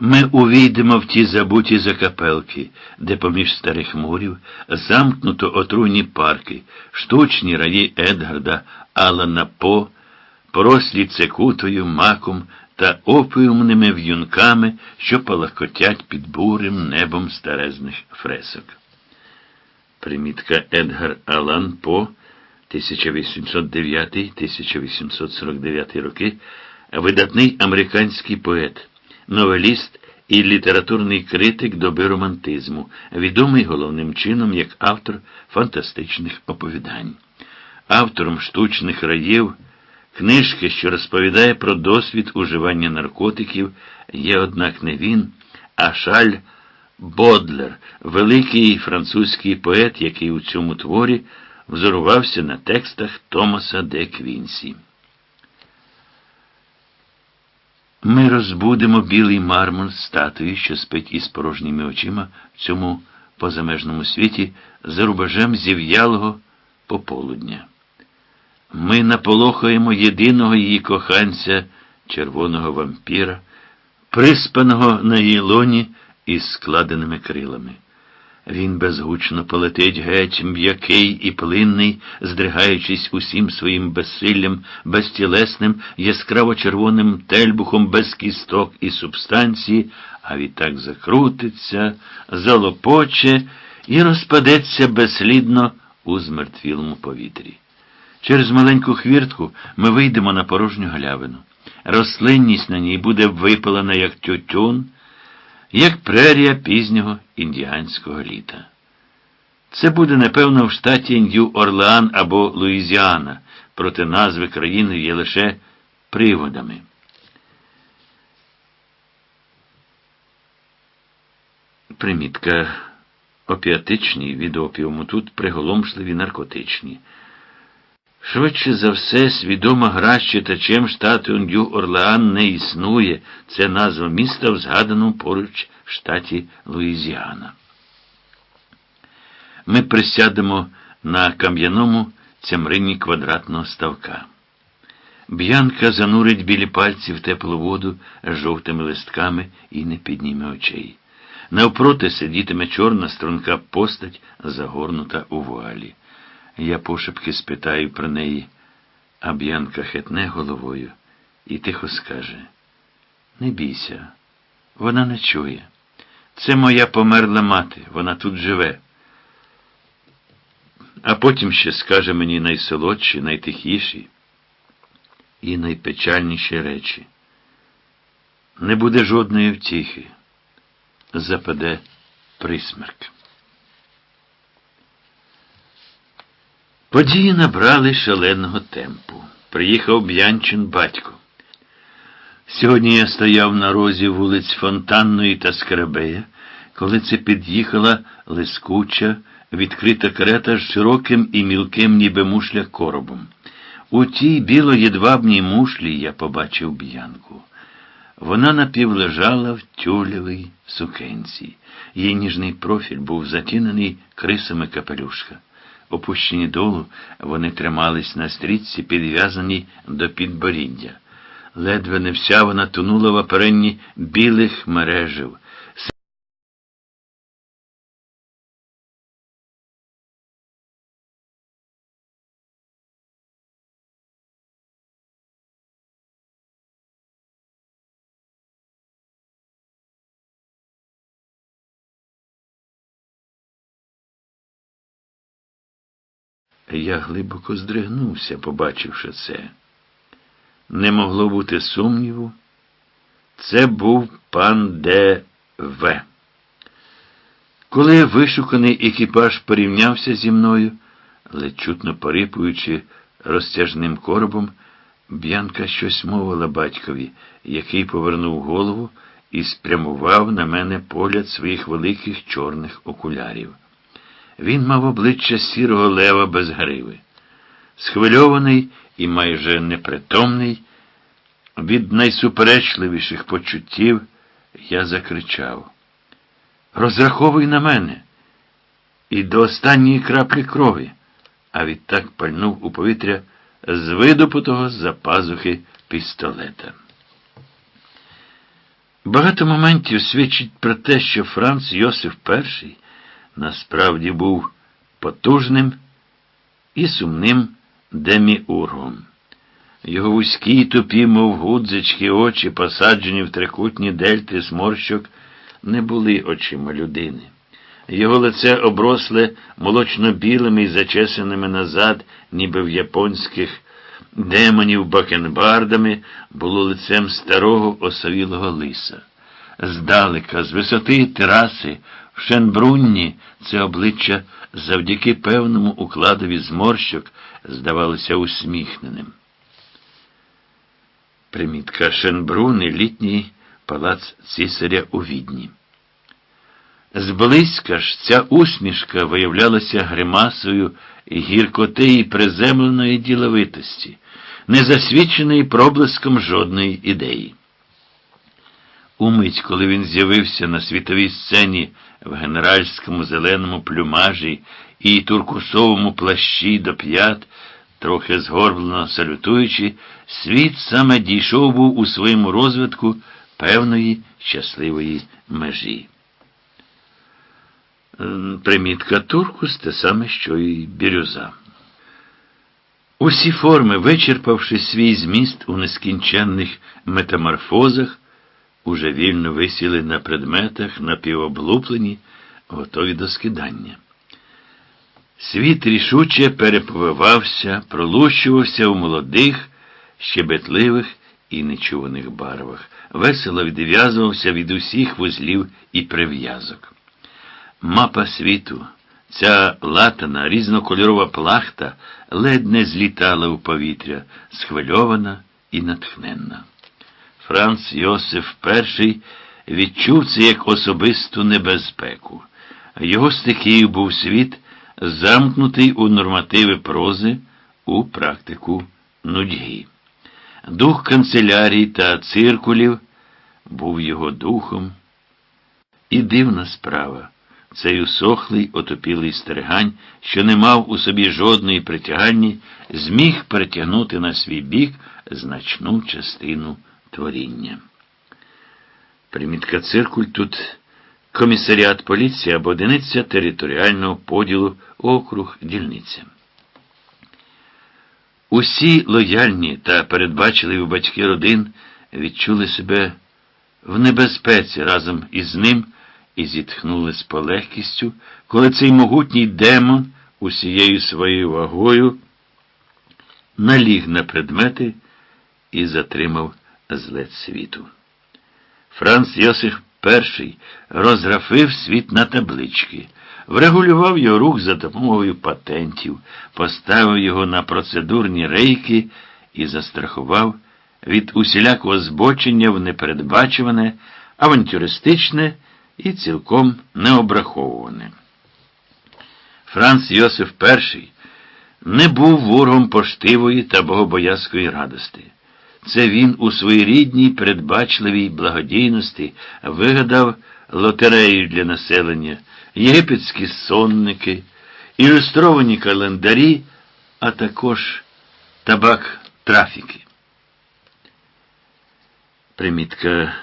Ми увійдемо в ті забуті закапелки, де поміж старих мурів замкнуто отруйні парки, штучні раї Едгарда, Алана По, порослі цекутою, маком та опіумними в'юнками, що палахкотять під бурим небом старезних фресок. Примітка Едгар Алан По 1809-1849 роки, видатний американський поет новеліст і літературний критик доби романтизму, відомий головним чином як автор фантастичних оповідань. Автором штучних раїв, книжки, що розповідає про досвід уживання наркотиків, є, однак, не він, а Шаль Бодлер, великий французький поет, який у цьому творі взорувався на текстах Томаса Де Квінсі. Ми розбудемо білий мармур статуї, що спить із порожніми очима в цьому позамежному світі за рубежем зів'ялого пополудня. Ми наполохаємо єдиного її коханця, червоного вампіра, приспаного на її лоні із складеними крилами. Він безгучно полетить геть, м'який і плинний, здригаючись усім своїм безсиллям, безтілесним, яскраво червоним тельбухом без кісток і субстанції, а відтак закрутиться, залопоче і розпадеться безслідно у змертвілому повітрі. Через маленьку хвіртку ми вийдемо на порожню галявину. Рослинність на ній буде випалена, як тютюн, як прерія пізнього індіанського літа. Це буде, напевно, в штаті Нью-Орлеан або Луїзіана, проте назви країни є лише приводами. Примітка опіатичні від опіуму тут приголомшливі наркотичні. Швидше за все, свідома гра з читачем штату Нью-Орлеан не існує. Це назва міста в згаданому поруч в штаті Луїзіана. Ми присядемо на кам'яному цямрині квадратного ставка. Б'янка занурить білі пальці в теплу воду з жовтими листками і не підніме очей. Навпроти сидітиме чорна струнка постать, загорнута у вуалі. Я пошепки спитаю про неї, а Б'янка хитне головою і тихо скаже Не бійся, вона не чує. Це моя померла мати, вона тут живе. А потім ще скаже мені найсолодші, найтихіші і найпечальніші речі. Не буде жодної втіхи. Западе присмерк. Події набрали шаленого темпу. Приїхав Б'янчин батько. Сьогодні я стояв на розі вулиць Фонтанної та Скарабея, коли це під'їхала лискуча, відкрита карета з широким і мілким, ніби мушля коробом. У тій біло-єдвабній мушлі я побачив б'янку. Вона напівлежала в тюлевій сукенці. Її ніжний профіль був затінений крисами капелюшка. Опущені долу, вони тримались на стрічці, підв'язаній до підборіддя. Ледве не вся вона тонула в оперенні білих мережів. Я глибоко здригнувся, побачивши це. не могло бути сумніву. Це був пан Д. Коли вишуканий екіпаж порівнявся зі мною, ледь чутно порипуючи розтяжним коробом, Б'янка щось мовила батькові, який повернув голову і спрямував на мене погляд своїх великих чорних окулярів. Він мав обличчя сірого лева без гриви. Схвильований і майже непритомний, від найсуперечливіших почуттів я закричав. Розраховуй на мене. І до останньої краплі крові, а відтак пальнув у повітря з видопутого з-за пазухи пістолета. Багато моментів свідчить про те, що Франц Йосиф І насправді був потужним і сумним деміургом. Його вузькі тупі, мов гудзички, очі, посаджені в трикутні дельти сморщок, не були очима людини. Його лице обросле молочно-білими і зачесаними назад, ніби в японських демонів бакенбардами, було лицем старого осавілого лиса. Здалека, з висоти тераси, в Шенбрунні, це обличчя завдяки певному укладові зморщок здавалося усміхненим. Примітка Шенбруни літній палац цісаря у відні. Зблизька ж ця усмішка виявлялася гримасою гіркоти і приземленої діловитості, не засвідченої проблиском жодної ідеї. Умить, коли він з'явився на світовій сцені в генеральському зеленому плюмажі і туркусовому плащі до п'ят, трохи згорблено салютуючи, світ саме дійшов був у своєму розвитку певної щасливої межі. Примітка туркус те саме, що і бірюза. Усі форми, вичерпавши свій зміст у нескінченних метаморфозах, уже вільно висіли на предметах, напівоблуплені, готові до скидання. Світ рішуче переповивався, пролущувався у молодих, щебетливих і нечуваних барвах, весело відв'язувався від усіх вузлів і прив'язок. Мапа світу, ця латана, різнокольорова плахта ледь не злітала у повітря, схвильована і натхненна. Франц Йосиф І відчув це як особисту небезпеку. Його стихією був світ, замкнутий у нормативи прози, у практику нудьги. Дух канцелярій та циркулів був його духом. І дивна справа. Цей усохлий, отопілий стерегань, що не мав у собі жодної притяганні, зміг перетягнути на свій бік значну частину творіння. Примітка циркуль тут комісаріат поліції або одиниця територіального поділу округ дільниця. Усі лояльні та передбачливі батьки родин відчули себе в небезпеці разом із ним і зітхнули з полегкістю, коли цей могутній демон усією своєю вагою наліг на предмети і затримав злет світу. Франц Йосиф І розграфив світ на таблички, врегулював його рух за допомогою патентів, поставив його на процедурні рейки і застрахував від усілякого збочення в непередбачуване, авантюристичне і цілком необраховуване. Франц Йосиф І не був ворогом поштивої та богобоязкої радости. Це він у своїй рідній передбачливій благодійності вигадав лотерею для населення, єгипетські сонники, ілюстровані календарі, а також табак трафіки. Примітка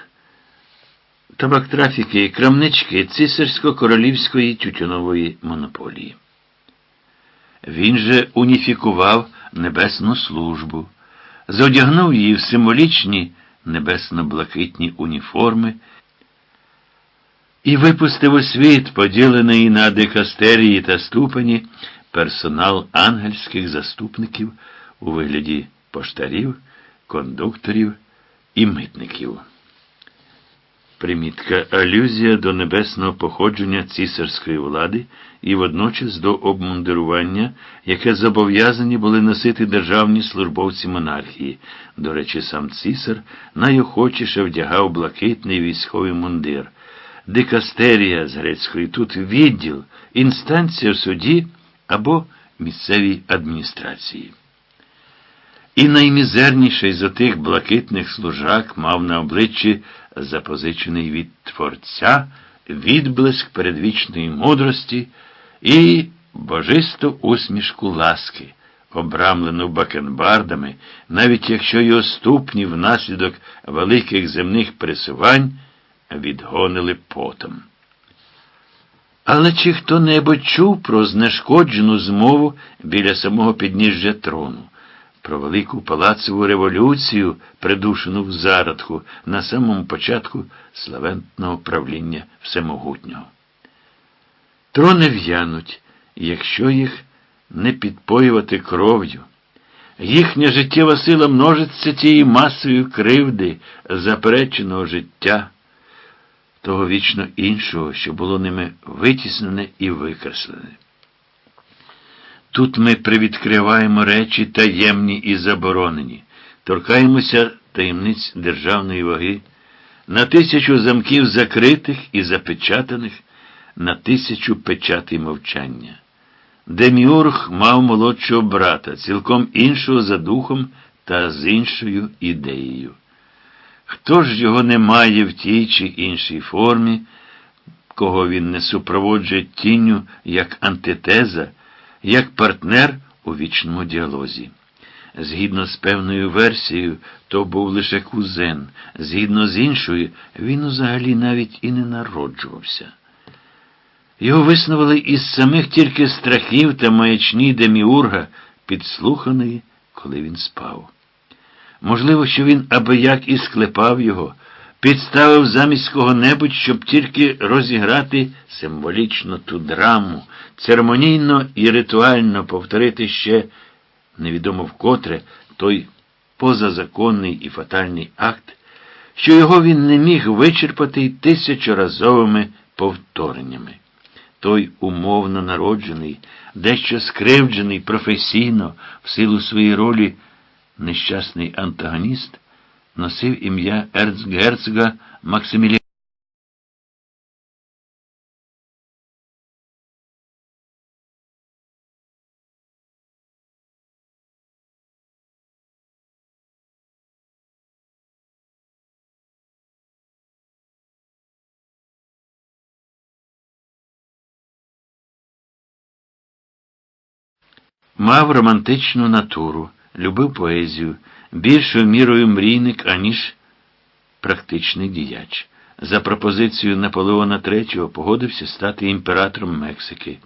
табак трафіки і крамнички цисарсько-королівської тютюнової монополії. Він же уніфікував небесну службу зодягнув її в символічні небесно-блакитні уніформи і випустив у світ, поділений на дикастерії та ступені, персонал ангельських заступників у вигляді поштарів, кондукторів і митників. Примітка алюзія до небесного походження цісарської влади і водночас до обмундирування, яке зобов'язані були носити державні службовці монархії. До речі, сам цісар найохочіше вдягав блакитний військовий мундир. Дикастерія з грецької тут відділ, інстанція в суді або місцевій адміністрації. І наймізерніший з отих блакитних служак мав на обличчі запозичений від Творця відблиск передвічної мудрості і божисту усмішку ласки, обрамлену бакенбардами, навіть якщо його ступні внаслідок великих земних присувань відгонили потом. Але чи хто-небудь чув про знешкоджену змову біля самого підніжжя трону? Про велику палацову революцію, придушену в зародку на самому початку славентного правління Всемогутнього. Трони в'януть, якщо їх не підпоювати кров'ю. Їхня життєва сила множиться тією масою кривди, запереченого життя, того вічно іншого, що було ними витіснене і викреслене. Тут ми привідкриваємо речі таємні і заборонені, торкаємося таємниць державної ваги, на тисячу замків закритих і запечатаних, на тисячу печатей мовчання. Деміург мав молодшого брата, цілком іншого за духом та з іншою ідеєю. Хто ж його не має в тій чи іншій формі, кого він не супроводжує тінню як антитеза? Як партнер у вічному діалозі. Згідно з певною версією, то був лише кузен, згідно з іншою, він взагалі навіть і не народжувався. Його виснували із самих тільки страхів та маячні деміурга, підслуханої, коли він спав. Можливо, що він аби як і склепав його, підставив замість кого-небудь, щоб тільки розіграти символічно ту драму, церемонійно і ритуально повторити ще невідомо вкотре той позазаконний і фатальний акт, що його він не міг вичерпати тисячоразовими повтореннями. Той умовно народжений, дещо скривджений професійно в силу своєї ролі нещасний антагоніст носив ім'я ерцгерцога Максиміліана. Мав романтичну натуру, любив поезію більшою мірою мрійник, аніж практичний діяч. За пропозицією Наполеона III погодився стати імператором Мексики.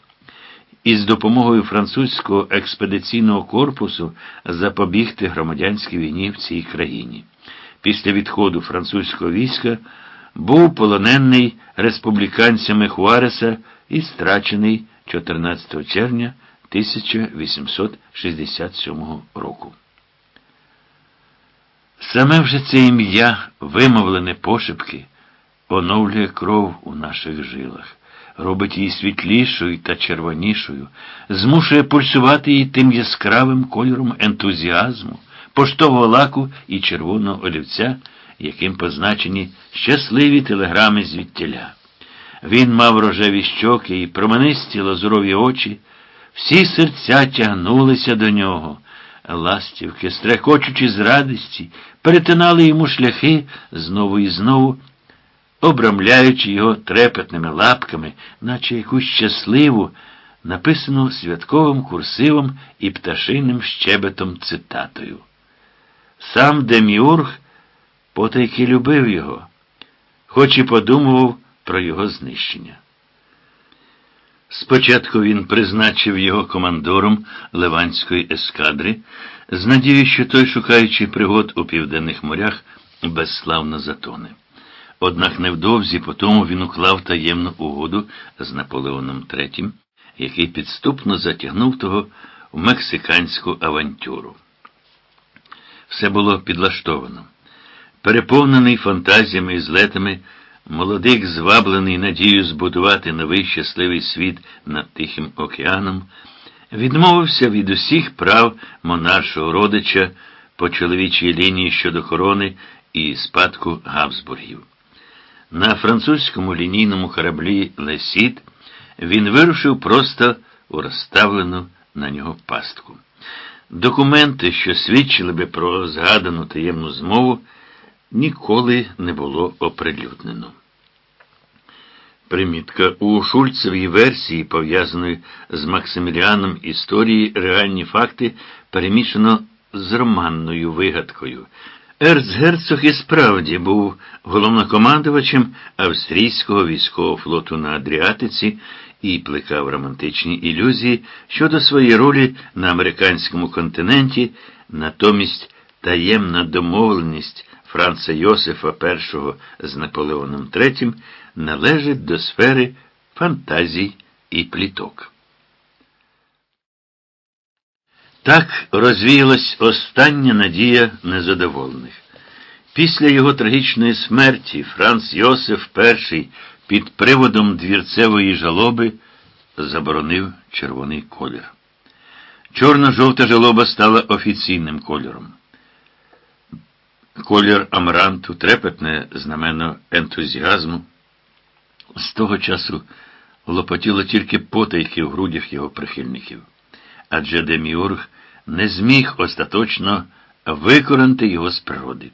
І з допомогою французького експедиційного корпусу запобігти громадянській війні в цій країні. Після відходу французького війська був полонений республіканцями Хуареса і страчений 14 червня 1867 року. Саме вже це ім'я, вимовлене пошепки, оновлює кров у наших жилах, робить її світлішою та червонішою, змушує пульсувати її тим яскравим кольором ентузіазму, поштового лаку і червоного олівця, яким позначені щасливі телеграми звідтіля. Він мав рожеві щоки і променисті лазурові очі, всі серця тягнулися до нього. Ластівки, стрекочучи з радості, перетинали йому шляхи знову і знову, обрамляючи його трепетними лапками, наче якусь щасливу, написану святковим курсивом і пташиним щебетом цитатою. Сам Деміург потайки любив його, хоч і подумував про його знищення. Спочатку він призначив його командором Ливанської ескадри, з надією, що той, шукаючи пригод у південних морях, безславно затоне. Однак невдовзі по тому він уклав таємну угоду з Наполеоном III, який підступно затягнув того в мексиканську авантюру. все було підлаштовано. Переповнений фантазіями і злетами, молодик, зваблений надією збудувати новий щасливий світ над Тихим океаном, відмовився від усіх прав монаршого родича по чоловічій лінії щодо корони і спадку Габсбургів. На французькому лінійному кораблі Лесіт він вирушив просто у розставлену на нього пастку. Документи, що свідчили би про згадану таємну змову, ніколи не було оприлюднено. Примітка у Шульцевій версії, пов'язаної з Максиміліаном історії, реальні факти перемішано з романною вигадкою. Ерцгерцог і справді був головнокомандувачем австрійського військового флоту на Адріатиці і плекав романтичні ілюзії щодо своєї ролі на американському континенті, натомість таємна домовленість Франца Йосифа І з Наполеоном III належить до сфери фантазій і пліток. Так розвіялась остання надія незадоволених. Після його трагічної смерті Франц Йосиф І під приводом двірцевої жалоби заборонив червоний колір. Чорно-жовта жалоба стала офіційним кольором. Колір амранту, трепетне знамено ентузіазму. З того часу лопотіло тільки потайки в грудях його прихильників, адже Деміург не зміг остаточно викоренти його з природи.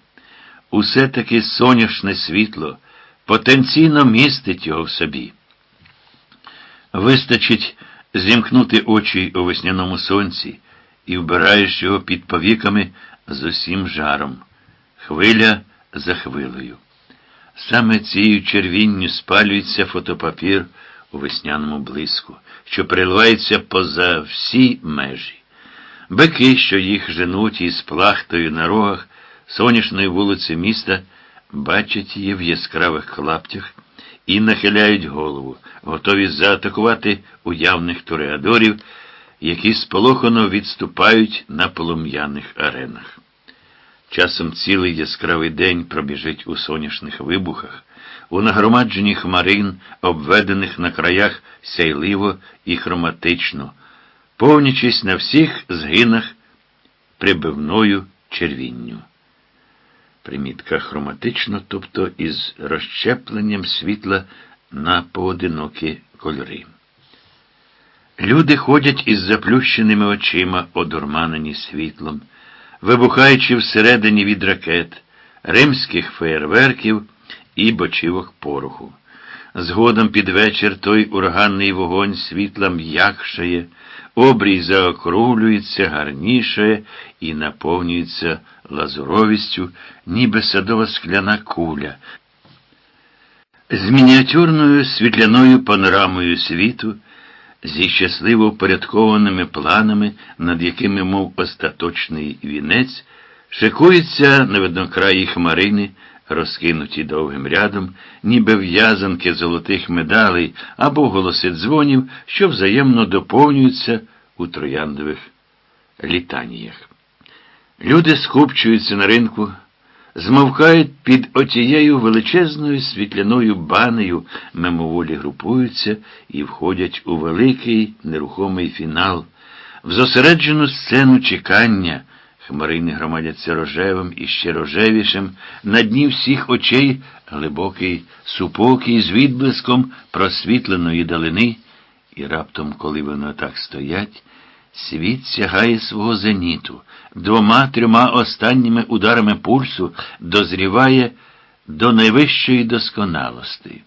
Усе таки соняшне світло потенційно містить його в собі. Вистачить зімкнути очі у весняному сонці і вбираєш його під повіками з усім жаром, хвиля за хвилею. Саме цією червінню спалюється фотопапір у весняному блиску, що приливається поза всі межі. Бики, що їх женуть із плахтою на рогах сонячної вулиці міста, бачать її в яскравих клаптях і нахиляють голову, готові заатакувати уявних туреадорів, які сполохано відступають на полум'яних аренах. Часом цілий яскравий день пробіжить у сонячних вибухах, у нагромадженні хмарин, обведених на краях сяйливо і хроматично, повнічись на всіх згинах прибивною червінню. Примітка хроматично, тобто із розщепленням світла на поодинокі кольори. Люди ходять із заплющеними очима, одурманені світлом вибухаючи всередині від ракет, римських феєрверків і бочівок пороху. Згодом під вечір той ураганний вогонь світла м'якшає, обрій заокруглюється, гарнішає і наповнюється лазуровістю, ніби садова скляна куля. З мініатюрною світляною панорамою світу зі щасливо упорядкованими планами, над якими, мов остаточний вінець, шикуються на виднокраї хмарини, розкинуті довгим рядом, ніби в'язанки золотих медалей або голоси дзвонів, що взаємно доповнюються у трояндових літаніях. Люди скупчуються на ринку змовкають під отією величезною світляною банею, мимоволі групуються і входять у великий нерухомий фінал, в зосереджену сцену чекання. Хмарини громадяться рожевим і ще рожевішим, на дні всіх очей глибокий супокій з відблиском просвітленої далини, і раптом, коли вони так стоять, Світ сягає свого зеніту, двома трьома останніми ударами пульсу дозріває до найвищої досконалості.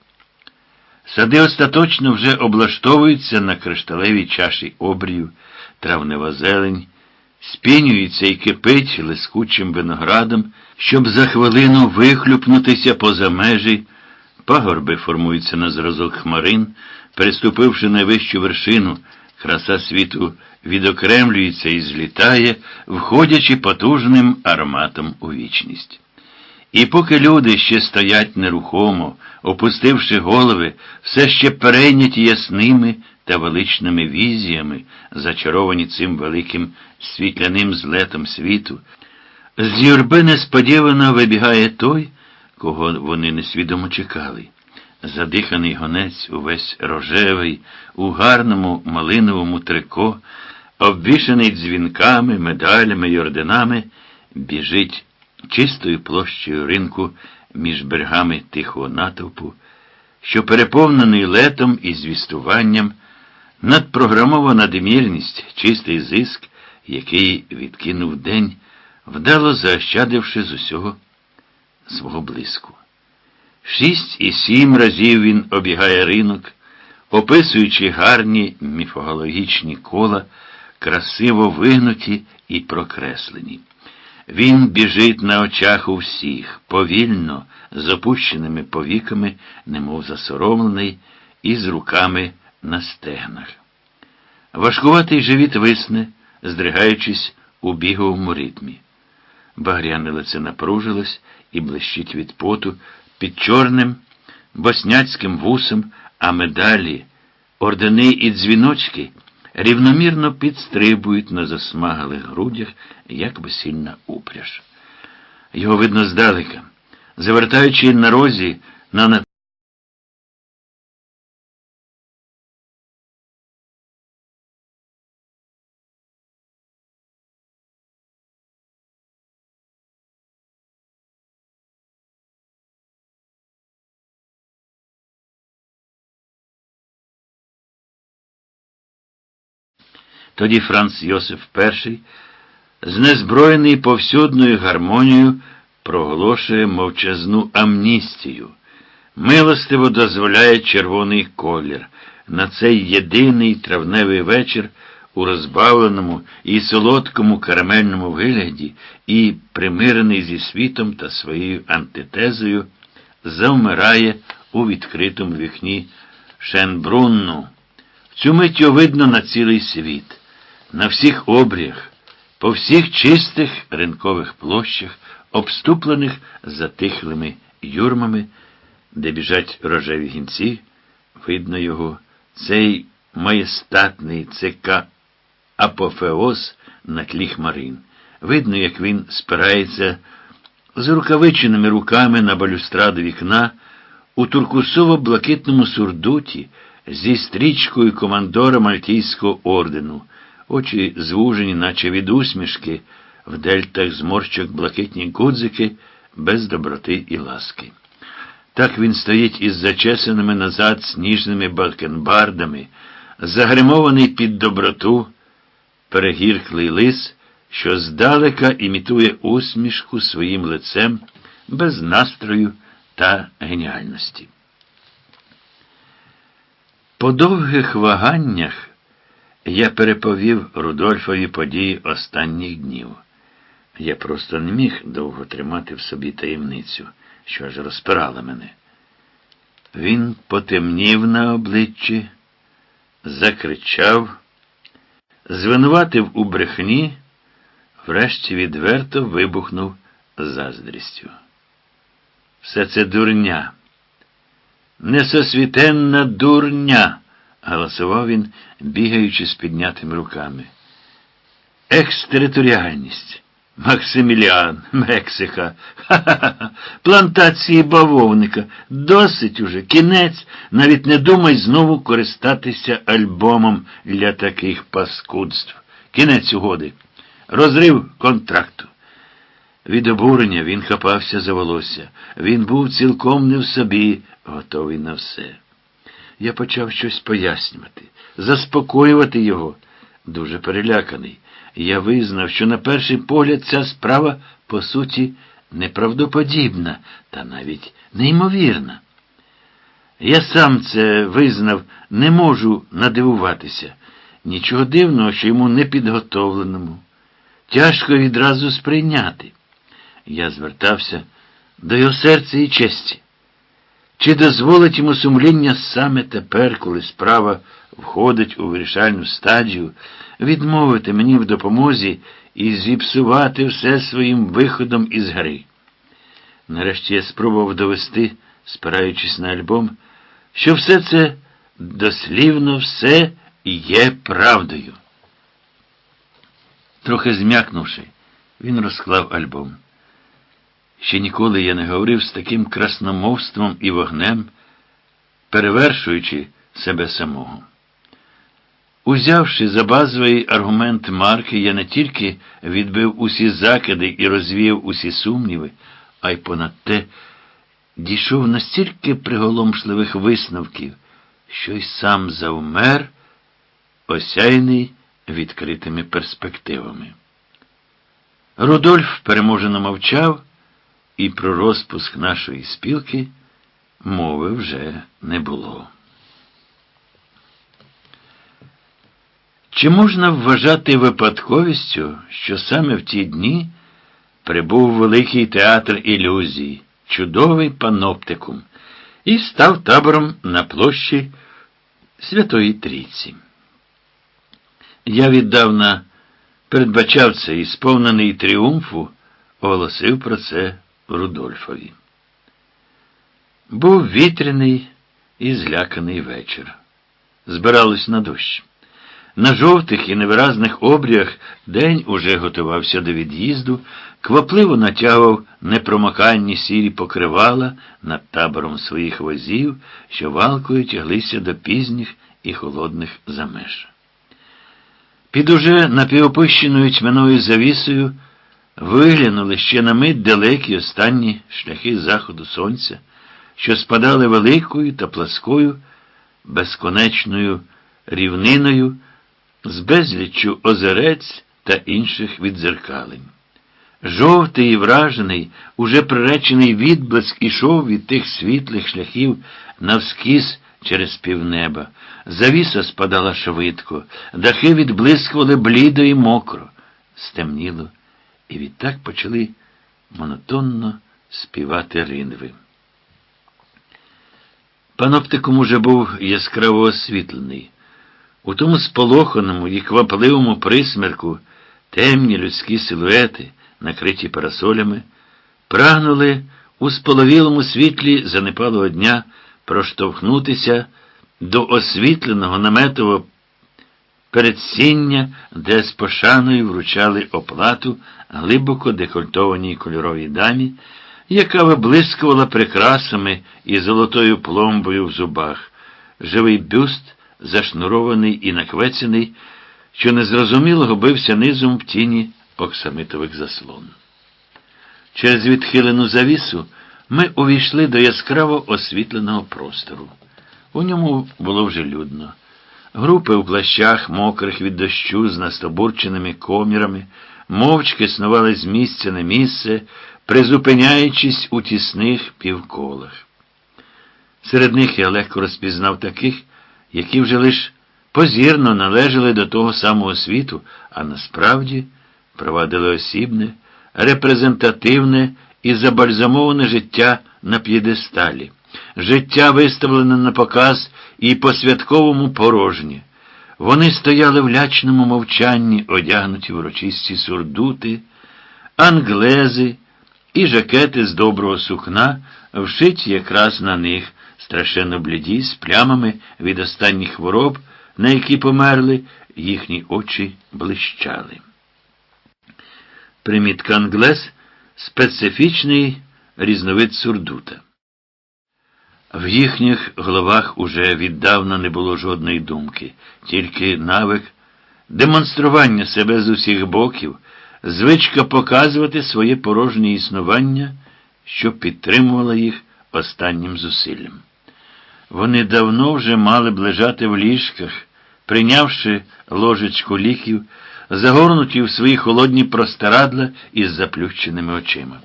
Сади остаточно вже облаштовуються на кришталевій чаші обрію, травнева зелень, спінюється і кипить лискучим виноградом, щоб за хвилину вихлюпнутися поза межі, пагорби формуються на зразок хмарин, переступивши найвищу вершину. Краса світу відокремлюється і злітає, входячи потужним ароматом у вічність. І поки люди ще стоять нерухомо, опустивши голови, все ще перейняті ясними та величними візіями, зачаровані цим великим світляним злетом світу, З юрби несподівано вибігає той, кого вони несвідомо чекали. Задиханий гонець увесь рожевий, у гарному малиновому трико, обвішаний дзвінками, медалями й орденами, біжить чистою площею ринку між берегами тихого натовпу, що переповнений летом і звістуванням, надпрограмована демірність, чистий зиск, який відкинув день, вдало заощадивши з усього свого блиску. Шість і сім разів він обігає ринок, описуючи гарні міфологічні кола, красиво вигнуті і прокреслені. Він біжить на очах у всіх, повільно, з опущеними повіками, немов засоромлений, і з руками на стегнах. Важкуватий живіт висне, здригаючись у біговому ритмі. Багряне лице напружилось і блищить від поту під чорним босняцьким вусом, а медалі, ордени і дзвіночки рівномірно підстрибують на засмагалих грудях, як весільна упряж. Його видно здалека, завертаючи на розі на Тоді Франц Йосиф І, знезброєний повсюдною гармонією, проголошує мовчазну амністію, милостиво дозволяє червоний колір. На цей єдиний травневий вечір у розбавленому і солодкому карамельному вигляді і, примирений зі світом та своєю антитезою, завмирає у відкритому вікні Шенбрунну. Цю миттю видно на цілий світ на всіх обріях, по всіх чистих ринкових площах, обступлених затихлими юрмами, де біжать рожеві гінці, видно його, цей маєстатний ЦК апофеоз на тлі хмарин. Видно, як він спирається з рукавиченими руками на балюстраду вікна у туркусово-блакитному сурдуті зі стрічкою командора Мальтійського ордену очі звужені, наче від усмішки, в дельтах зморщок блакитні гудзики без доброти і ласки. Так він стоїть із зачесаними назад сніжними бакенбардами, загримований під доброту, перегірклий лис, що здалека імітує усмішку своїм лицем без настрою та геніальності. По довгих ваганнях я переповів Рудольфові події останніх днів. Я просто не міг довго тримати в собі таємницю, що аж розпирала мене. Він потемнів на обличчі, закричав, звинуватив у брехні, врешті відверто вибухнув заздрістю. Все це дурня, несосвітенна дурня галасував він, бігаючи з піднятими руками. Екстериторіальність. Максиміліан, Мексика, ха-ха-ха, плантації бавовника. Досить уже, кінець, навіть не думай знову користатися альбомом для таких паскудств. Кінець угоди. Розрив контракту. Від обурення він хапався за волосся. Він був цілком не в собі, готовий на все. Я почав щось пояснювати, заспокоювати його. Дуже переляканий. Я визнав, що на перший погляд ця справа, по суті, неправдоподібна та навіть неймовірна. Я сам це визнав, не можу надивуватися. Нічого дивного, що йому непідготовленому. Тяжко відразу сприйняти. Я звертався до його серця і честі. Чи дозволить йому сумління саме тепер, коли справа входить у вирішальну стадію, відмовити мені в допомозі і зіпсувати все своїм виходом із гри? Нарешті я спробував довести, спираючись на альбом, що все це дослівно все є правдою. Трохи зм'якнувши, Він розклав альбом. Ще ніколи я не говорив з таким красномовством і вогнем, перевершуючи себе самого. Узявши за базовий аргумент марки, я не тільки відбив усі закиди і розвіяв усі сумніви, а й понад те дійшов настільки приголомшливих висновків, що й сам завмер, осяйний відкритими перспективами. Рудольф переможено мовчав, і про розпуск нашої спілки мови вже не було. Чи можна вважати випадковістю, що саме в ті дні прибув великий театр ілюзій, чудовий паноптикум, і став табором на площі Святої Трійці? Я віддавна передбачав це і, сповнений тріумфу, оголосив про це Рудольфові. Був вітряний і зляканий вечір. Збиралось на дощ. На жовтих і невиразних обріях день уже готувався до від'їзду, квапливо натягував непромоканні сірі покривала над табором своїх возів, що валкою тяглися до пізніх і холодних замеж. Під уже напівопищеною тьмяною завісою виглянули ще на мить далекі останні шляхи заходу сонця, що спадали великою та пласкою, безконечною рівниною з безліччю озерець та інших відзеркалень. Жовтий і вражений, уже приречений відблиск ішов від тих світлих шляхів навскіз через півнеба. Завіса спадала швидко, дахи відблискували блідо і мокро. Стемніло, і відтак почали монотонно співати ринви. Паноптикум уже був яскраво освітлений. У тому сполоханому і квапливому присмерку темні людські силуети, накриті парасолями, прагнули у споловілому світлі занепалого дня проштовхнутися до освітленого наметового передсіння, де з пошаною вручали оплату глибоко декольтованій кольоровій дамі, яка виблискувала прикрасами і золотою пломбою в зубах, живий бюст, зашнурований і наквецений, що незрозуміло губився низом в тіні оксамитових заслон. Через відхилену завісу ми увійшли до яскраво освітленого простору. У ньому було вже людно. Групи у плащах, мокрих від дощу, з настобурченими комірами, мовчки снували з місця на місце, призупиняючись у тісних півколах. Серед них я легко розпізнав таких, які вже лиш позірно належали до того самого світу, а насправді провадили осібне, репрезентативне і забальзамоване життя на п'єдесталі, життя виставлене на показ і по святковому порожні. Вони стояли в лячному мовчанні, одягнуті в урочисті сурдути, англези і жакети з доброго сукна, вшиті якраз на них, страшенно бліді, з плямами від останніх хвороб, на які померли, їхні очі блищали. Примітка англез специфічний різновид сурдута. В їхніх головах уже віддавна не було жодної думки, тільки навик, демонстрування себе з усіх боків, звичка показувати своє порожнє існування, що підтримувала їх останнім зусиллям. Вони давно вже мали б лежати в ліжках, прийнявши ложечку ліків, загорнуті в свої холодні простирадла із заплющеними очима.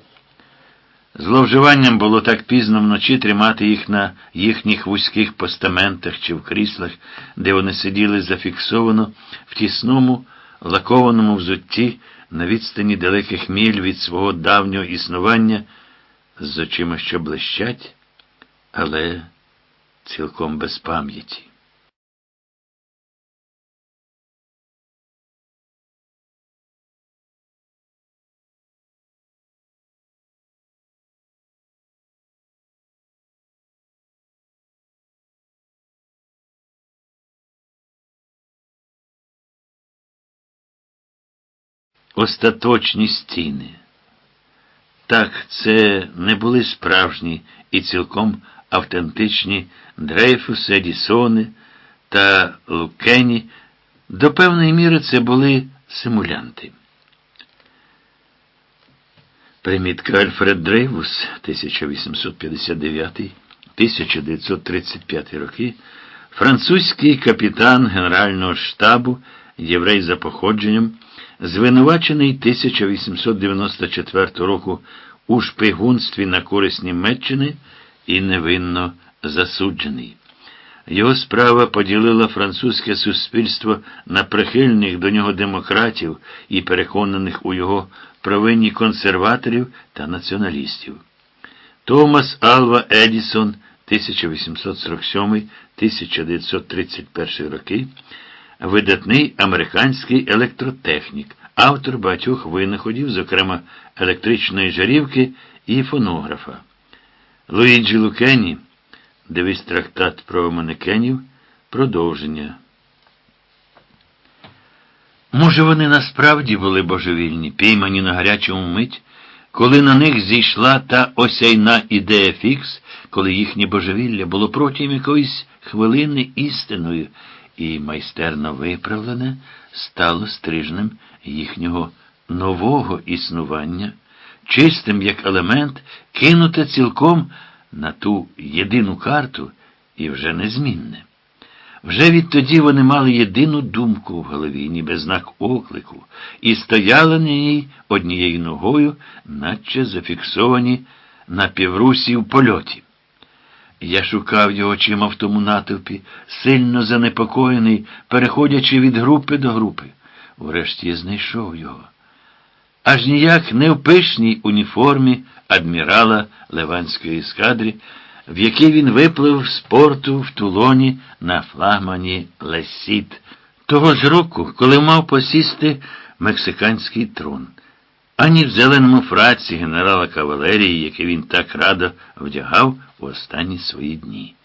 Зловживанням було так пізно вночі тримати їх на їхніх вузьких постаментах чи в кріслах, де вони сиділи зафіксовано в тісному, лакованому взутті на відстані далеких міль від свого давнього існування, з очима, що блищать, але цілком без пам'яті. Остаточні стіни. Так, це не були справжні і цілком автентичні Дрейфуси, Едісони та Лукені. До певної міри це були симулянти. Примітка Альфред Дрейвус 1859-1935 роки, французький капітан Генерального штабу, єврей за походженням, звинувачений 1894 року у шпигунстві на користь Німеччини і невинно засуджений. Його справа поділила французьке суспільство на прихильних до нього демократів і переконаних у його провинні консерваторів та націоналістів. Томас Алва Едісон 1847-1931 роки, видатний американський електротехнік, автор багатьох винаходів, зокрема електричної жарівки і фонографа. Луїджі Лукені Дивись трактат про манекенів. Продовження. Може, вони насправді були божевільні, піймані на гарячому мить, коли на них зійшла та осяйна ідея фікс, коли їхнє божевілля було протягом якоїсь хвилини істиною, і майстерно виправлене стало стрижнем їхнього нового існування, чистим як елемент, кинуте цілком на ту єдину карту і вже незмінне. Вже відтоді вони мали єдину думку в голові, ніби знак оклику, і стояли на ній однією ногою, наче зафіксовані на піврусі в польоті. Я шукав його очима в тому натовпі, сильно занепокоєний, переходячи від групи до групи. Врешті я знайшов його. Аж ніяк не в пишній уніформі адмірала Ливанської ескадри, в якій він виплив з порту в Тулоні на флагмані Лесіт, того ж року, коли мав посісти мексиканський трон, ані в зеленому фраці генерала кавалерії, який він так радо вдягав у останні свої дні.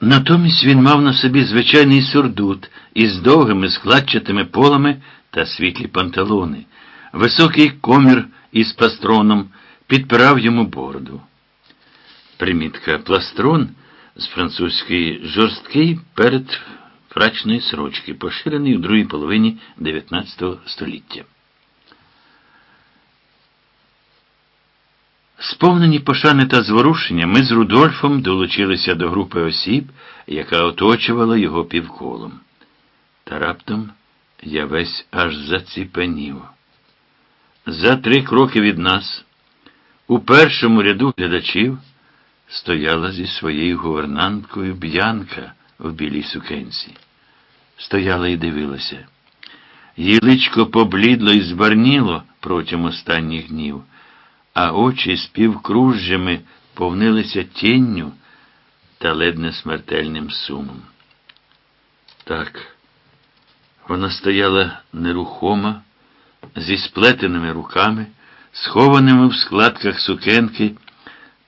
Натомість він мав на собі звичайний сурдут із довгими складчатими полами та світлі панталони, високий комір із пастроном підпирав йому бороду. Примітка пластрон з французької жорсткий перед фрачної сорочки, поширений у другій половині 19 століття. Сповнені пошани та зворушення, ми з Рудольфом долучилися до групи осіб, яка оточувала його півколом. Та раптом я весь аж заціпенів. За три кроки від нас. У першому ряду глядачів стояла зі своєю гувернанткою б'янка в білій сукенці. Стояла і дивилася. Її личко поблідло і збарніло протягом останніх днів, а очі з півкружжями повнилися тінню та ледне смертельним сумом. Так, вона стояла нерухома, зі сплетеними руками схованими в складках сукенки,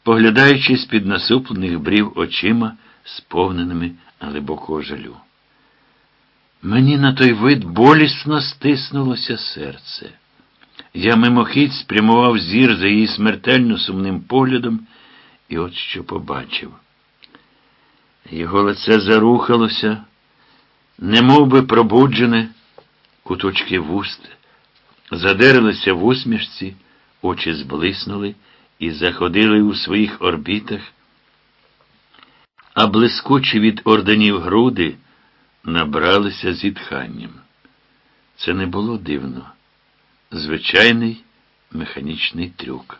поглядаючи з під насуплених брів очима, сповненими глибокого жалю. Мені на той вид болісно стиснулося серце. Я мимохідь спрямував зір за її смертельно сумним поглядом, і от що побачив. Його лице зарухалося, немов би пробуджене, куточки вуст, задерилися в усмішці, очі зблиснули і заходили у своїх орбітах, а блискучі від орденів груди набралися зітханням. Це не було дивно. Звичайний механічний трюк.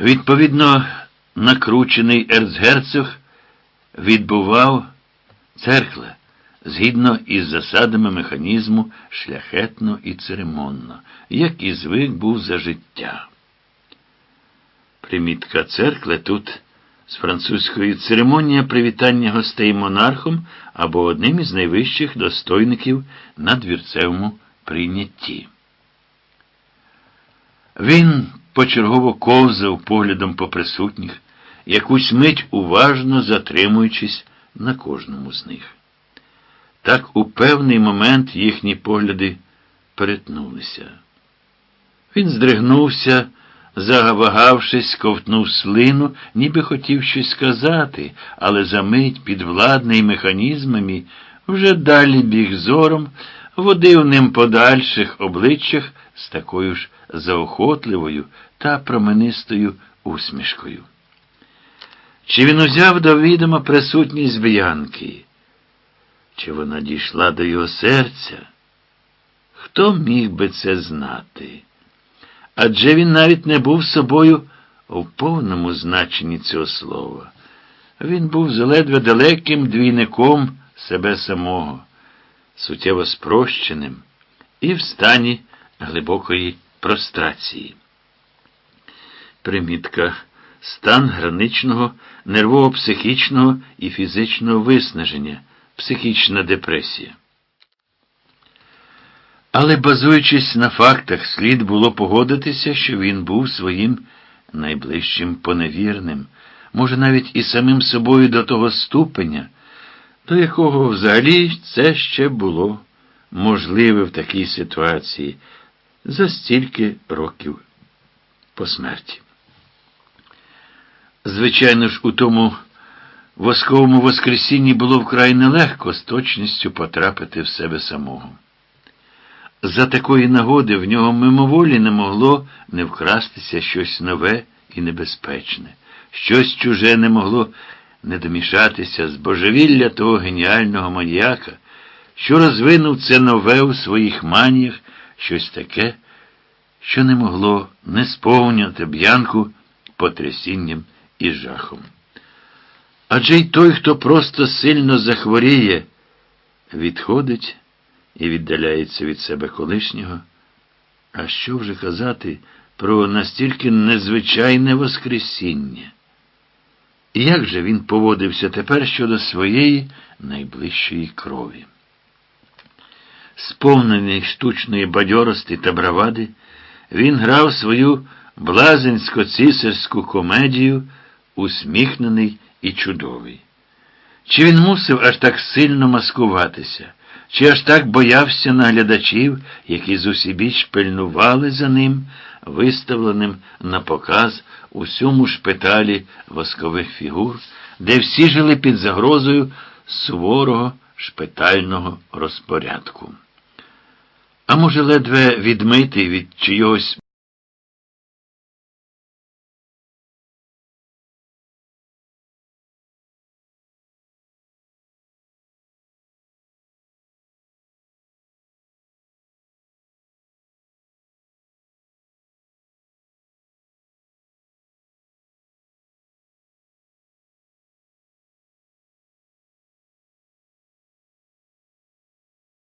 Відповідно, накручений ерцгерцог відбував церкла згідно із засадами механізму шляхетно і церемонно, як і звик був за життя. Примітка церкви тут з французької церемонія привітання гостей монархом або одним із найвищих достойників на двірцевому прийнятті. Він почергово ковзав поглядом по присутніх, якусь мить уважно затримуючись на кожному з них. Так у певний момент їхні погляди перетнулися. Він здригнувся, загавагавшись, ковтнув слину, ніби хотів щось сказати, але за мить підвладний механізмами вже далі біг зором, водив ним по дальших обличчях з такою ж заохотливою та променистою усмішкою. Чи він узяв до відома присутність б'янки? Чи вона дійшла до його серця? Хто міг би це знати? Адже він навіть не був собою у повному значенні цього слова. Він був заледве далеким двійником себе самого, суттєво спрощеним і в стані глибокої прострації. Примітка стан граничного нервово-психічного і фізичного виснаження, психічна депресія. Але, базуючись на фактах, слід було погодитися, що він був своїм найближчим поневірним, може, навіть і самим собою до того ступеня, до якого взагалі це ще було можливе в такій ситуації за стільки років по смерті. Звичайно ж, у тому восковому воскресінні було вкрай нелегко з точністю потрапити в себе самого. За такої нагоди в нього мимоволі не могло не вкрастися щось нове і небезпечне, щось чуже не могло не домішатися з божевілля того геніального маніяка, що розвинув це нове у своїх маніях, щось таке, що не могло не сповнювати б'янку потрясінням і жахом. Адже й той, хто просто сильно захворіє, відходить і віддаляється від себе колишнього. А що вже казати про настільки незвичайне Воскресіння? І як же він поводився тепер щодо своєї найближчої крові? Сповнений штучної бадьорості та бравади, він грав свою блазенсько-цісарську комедію, усміхнений і чудовий. Чи він мусив аж так сильно маскуватися? Чи аж так боявся наглядачів, які зусібіч пильнували за ним, виставленим на показ у сьому шпиталі воскових фігур, де всі жили під загрозою суворого шпитального розпорядку? А може, ледве відмитий від чийогось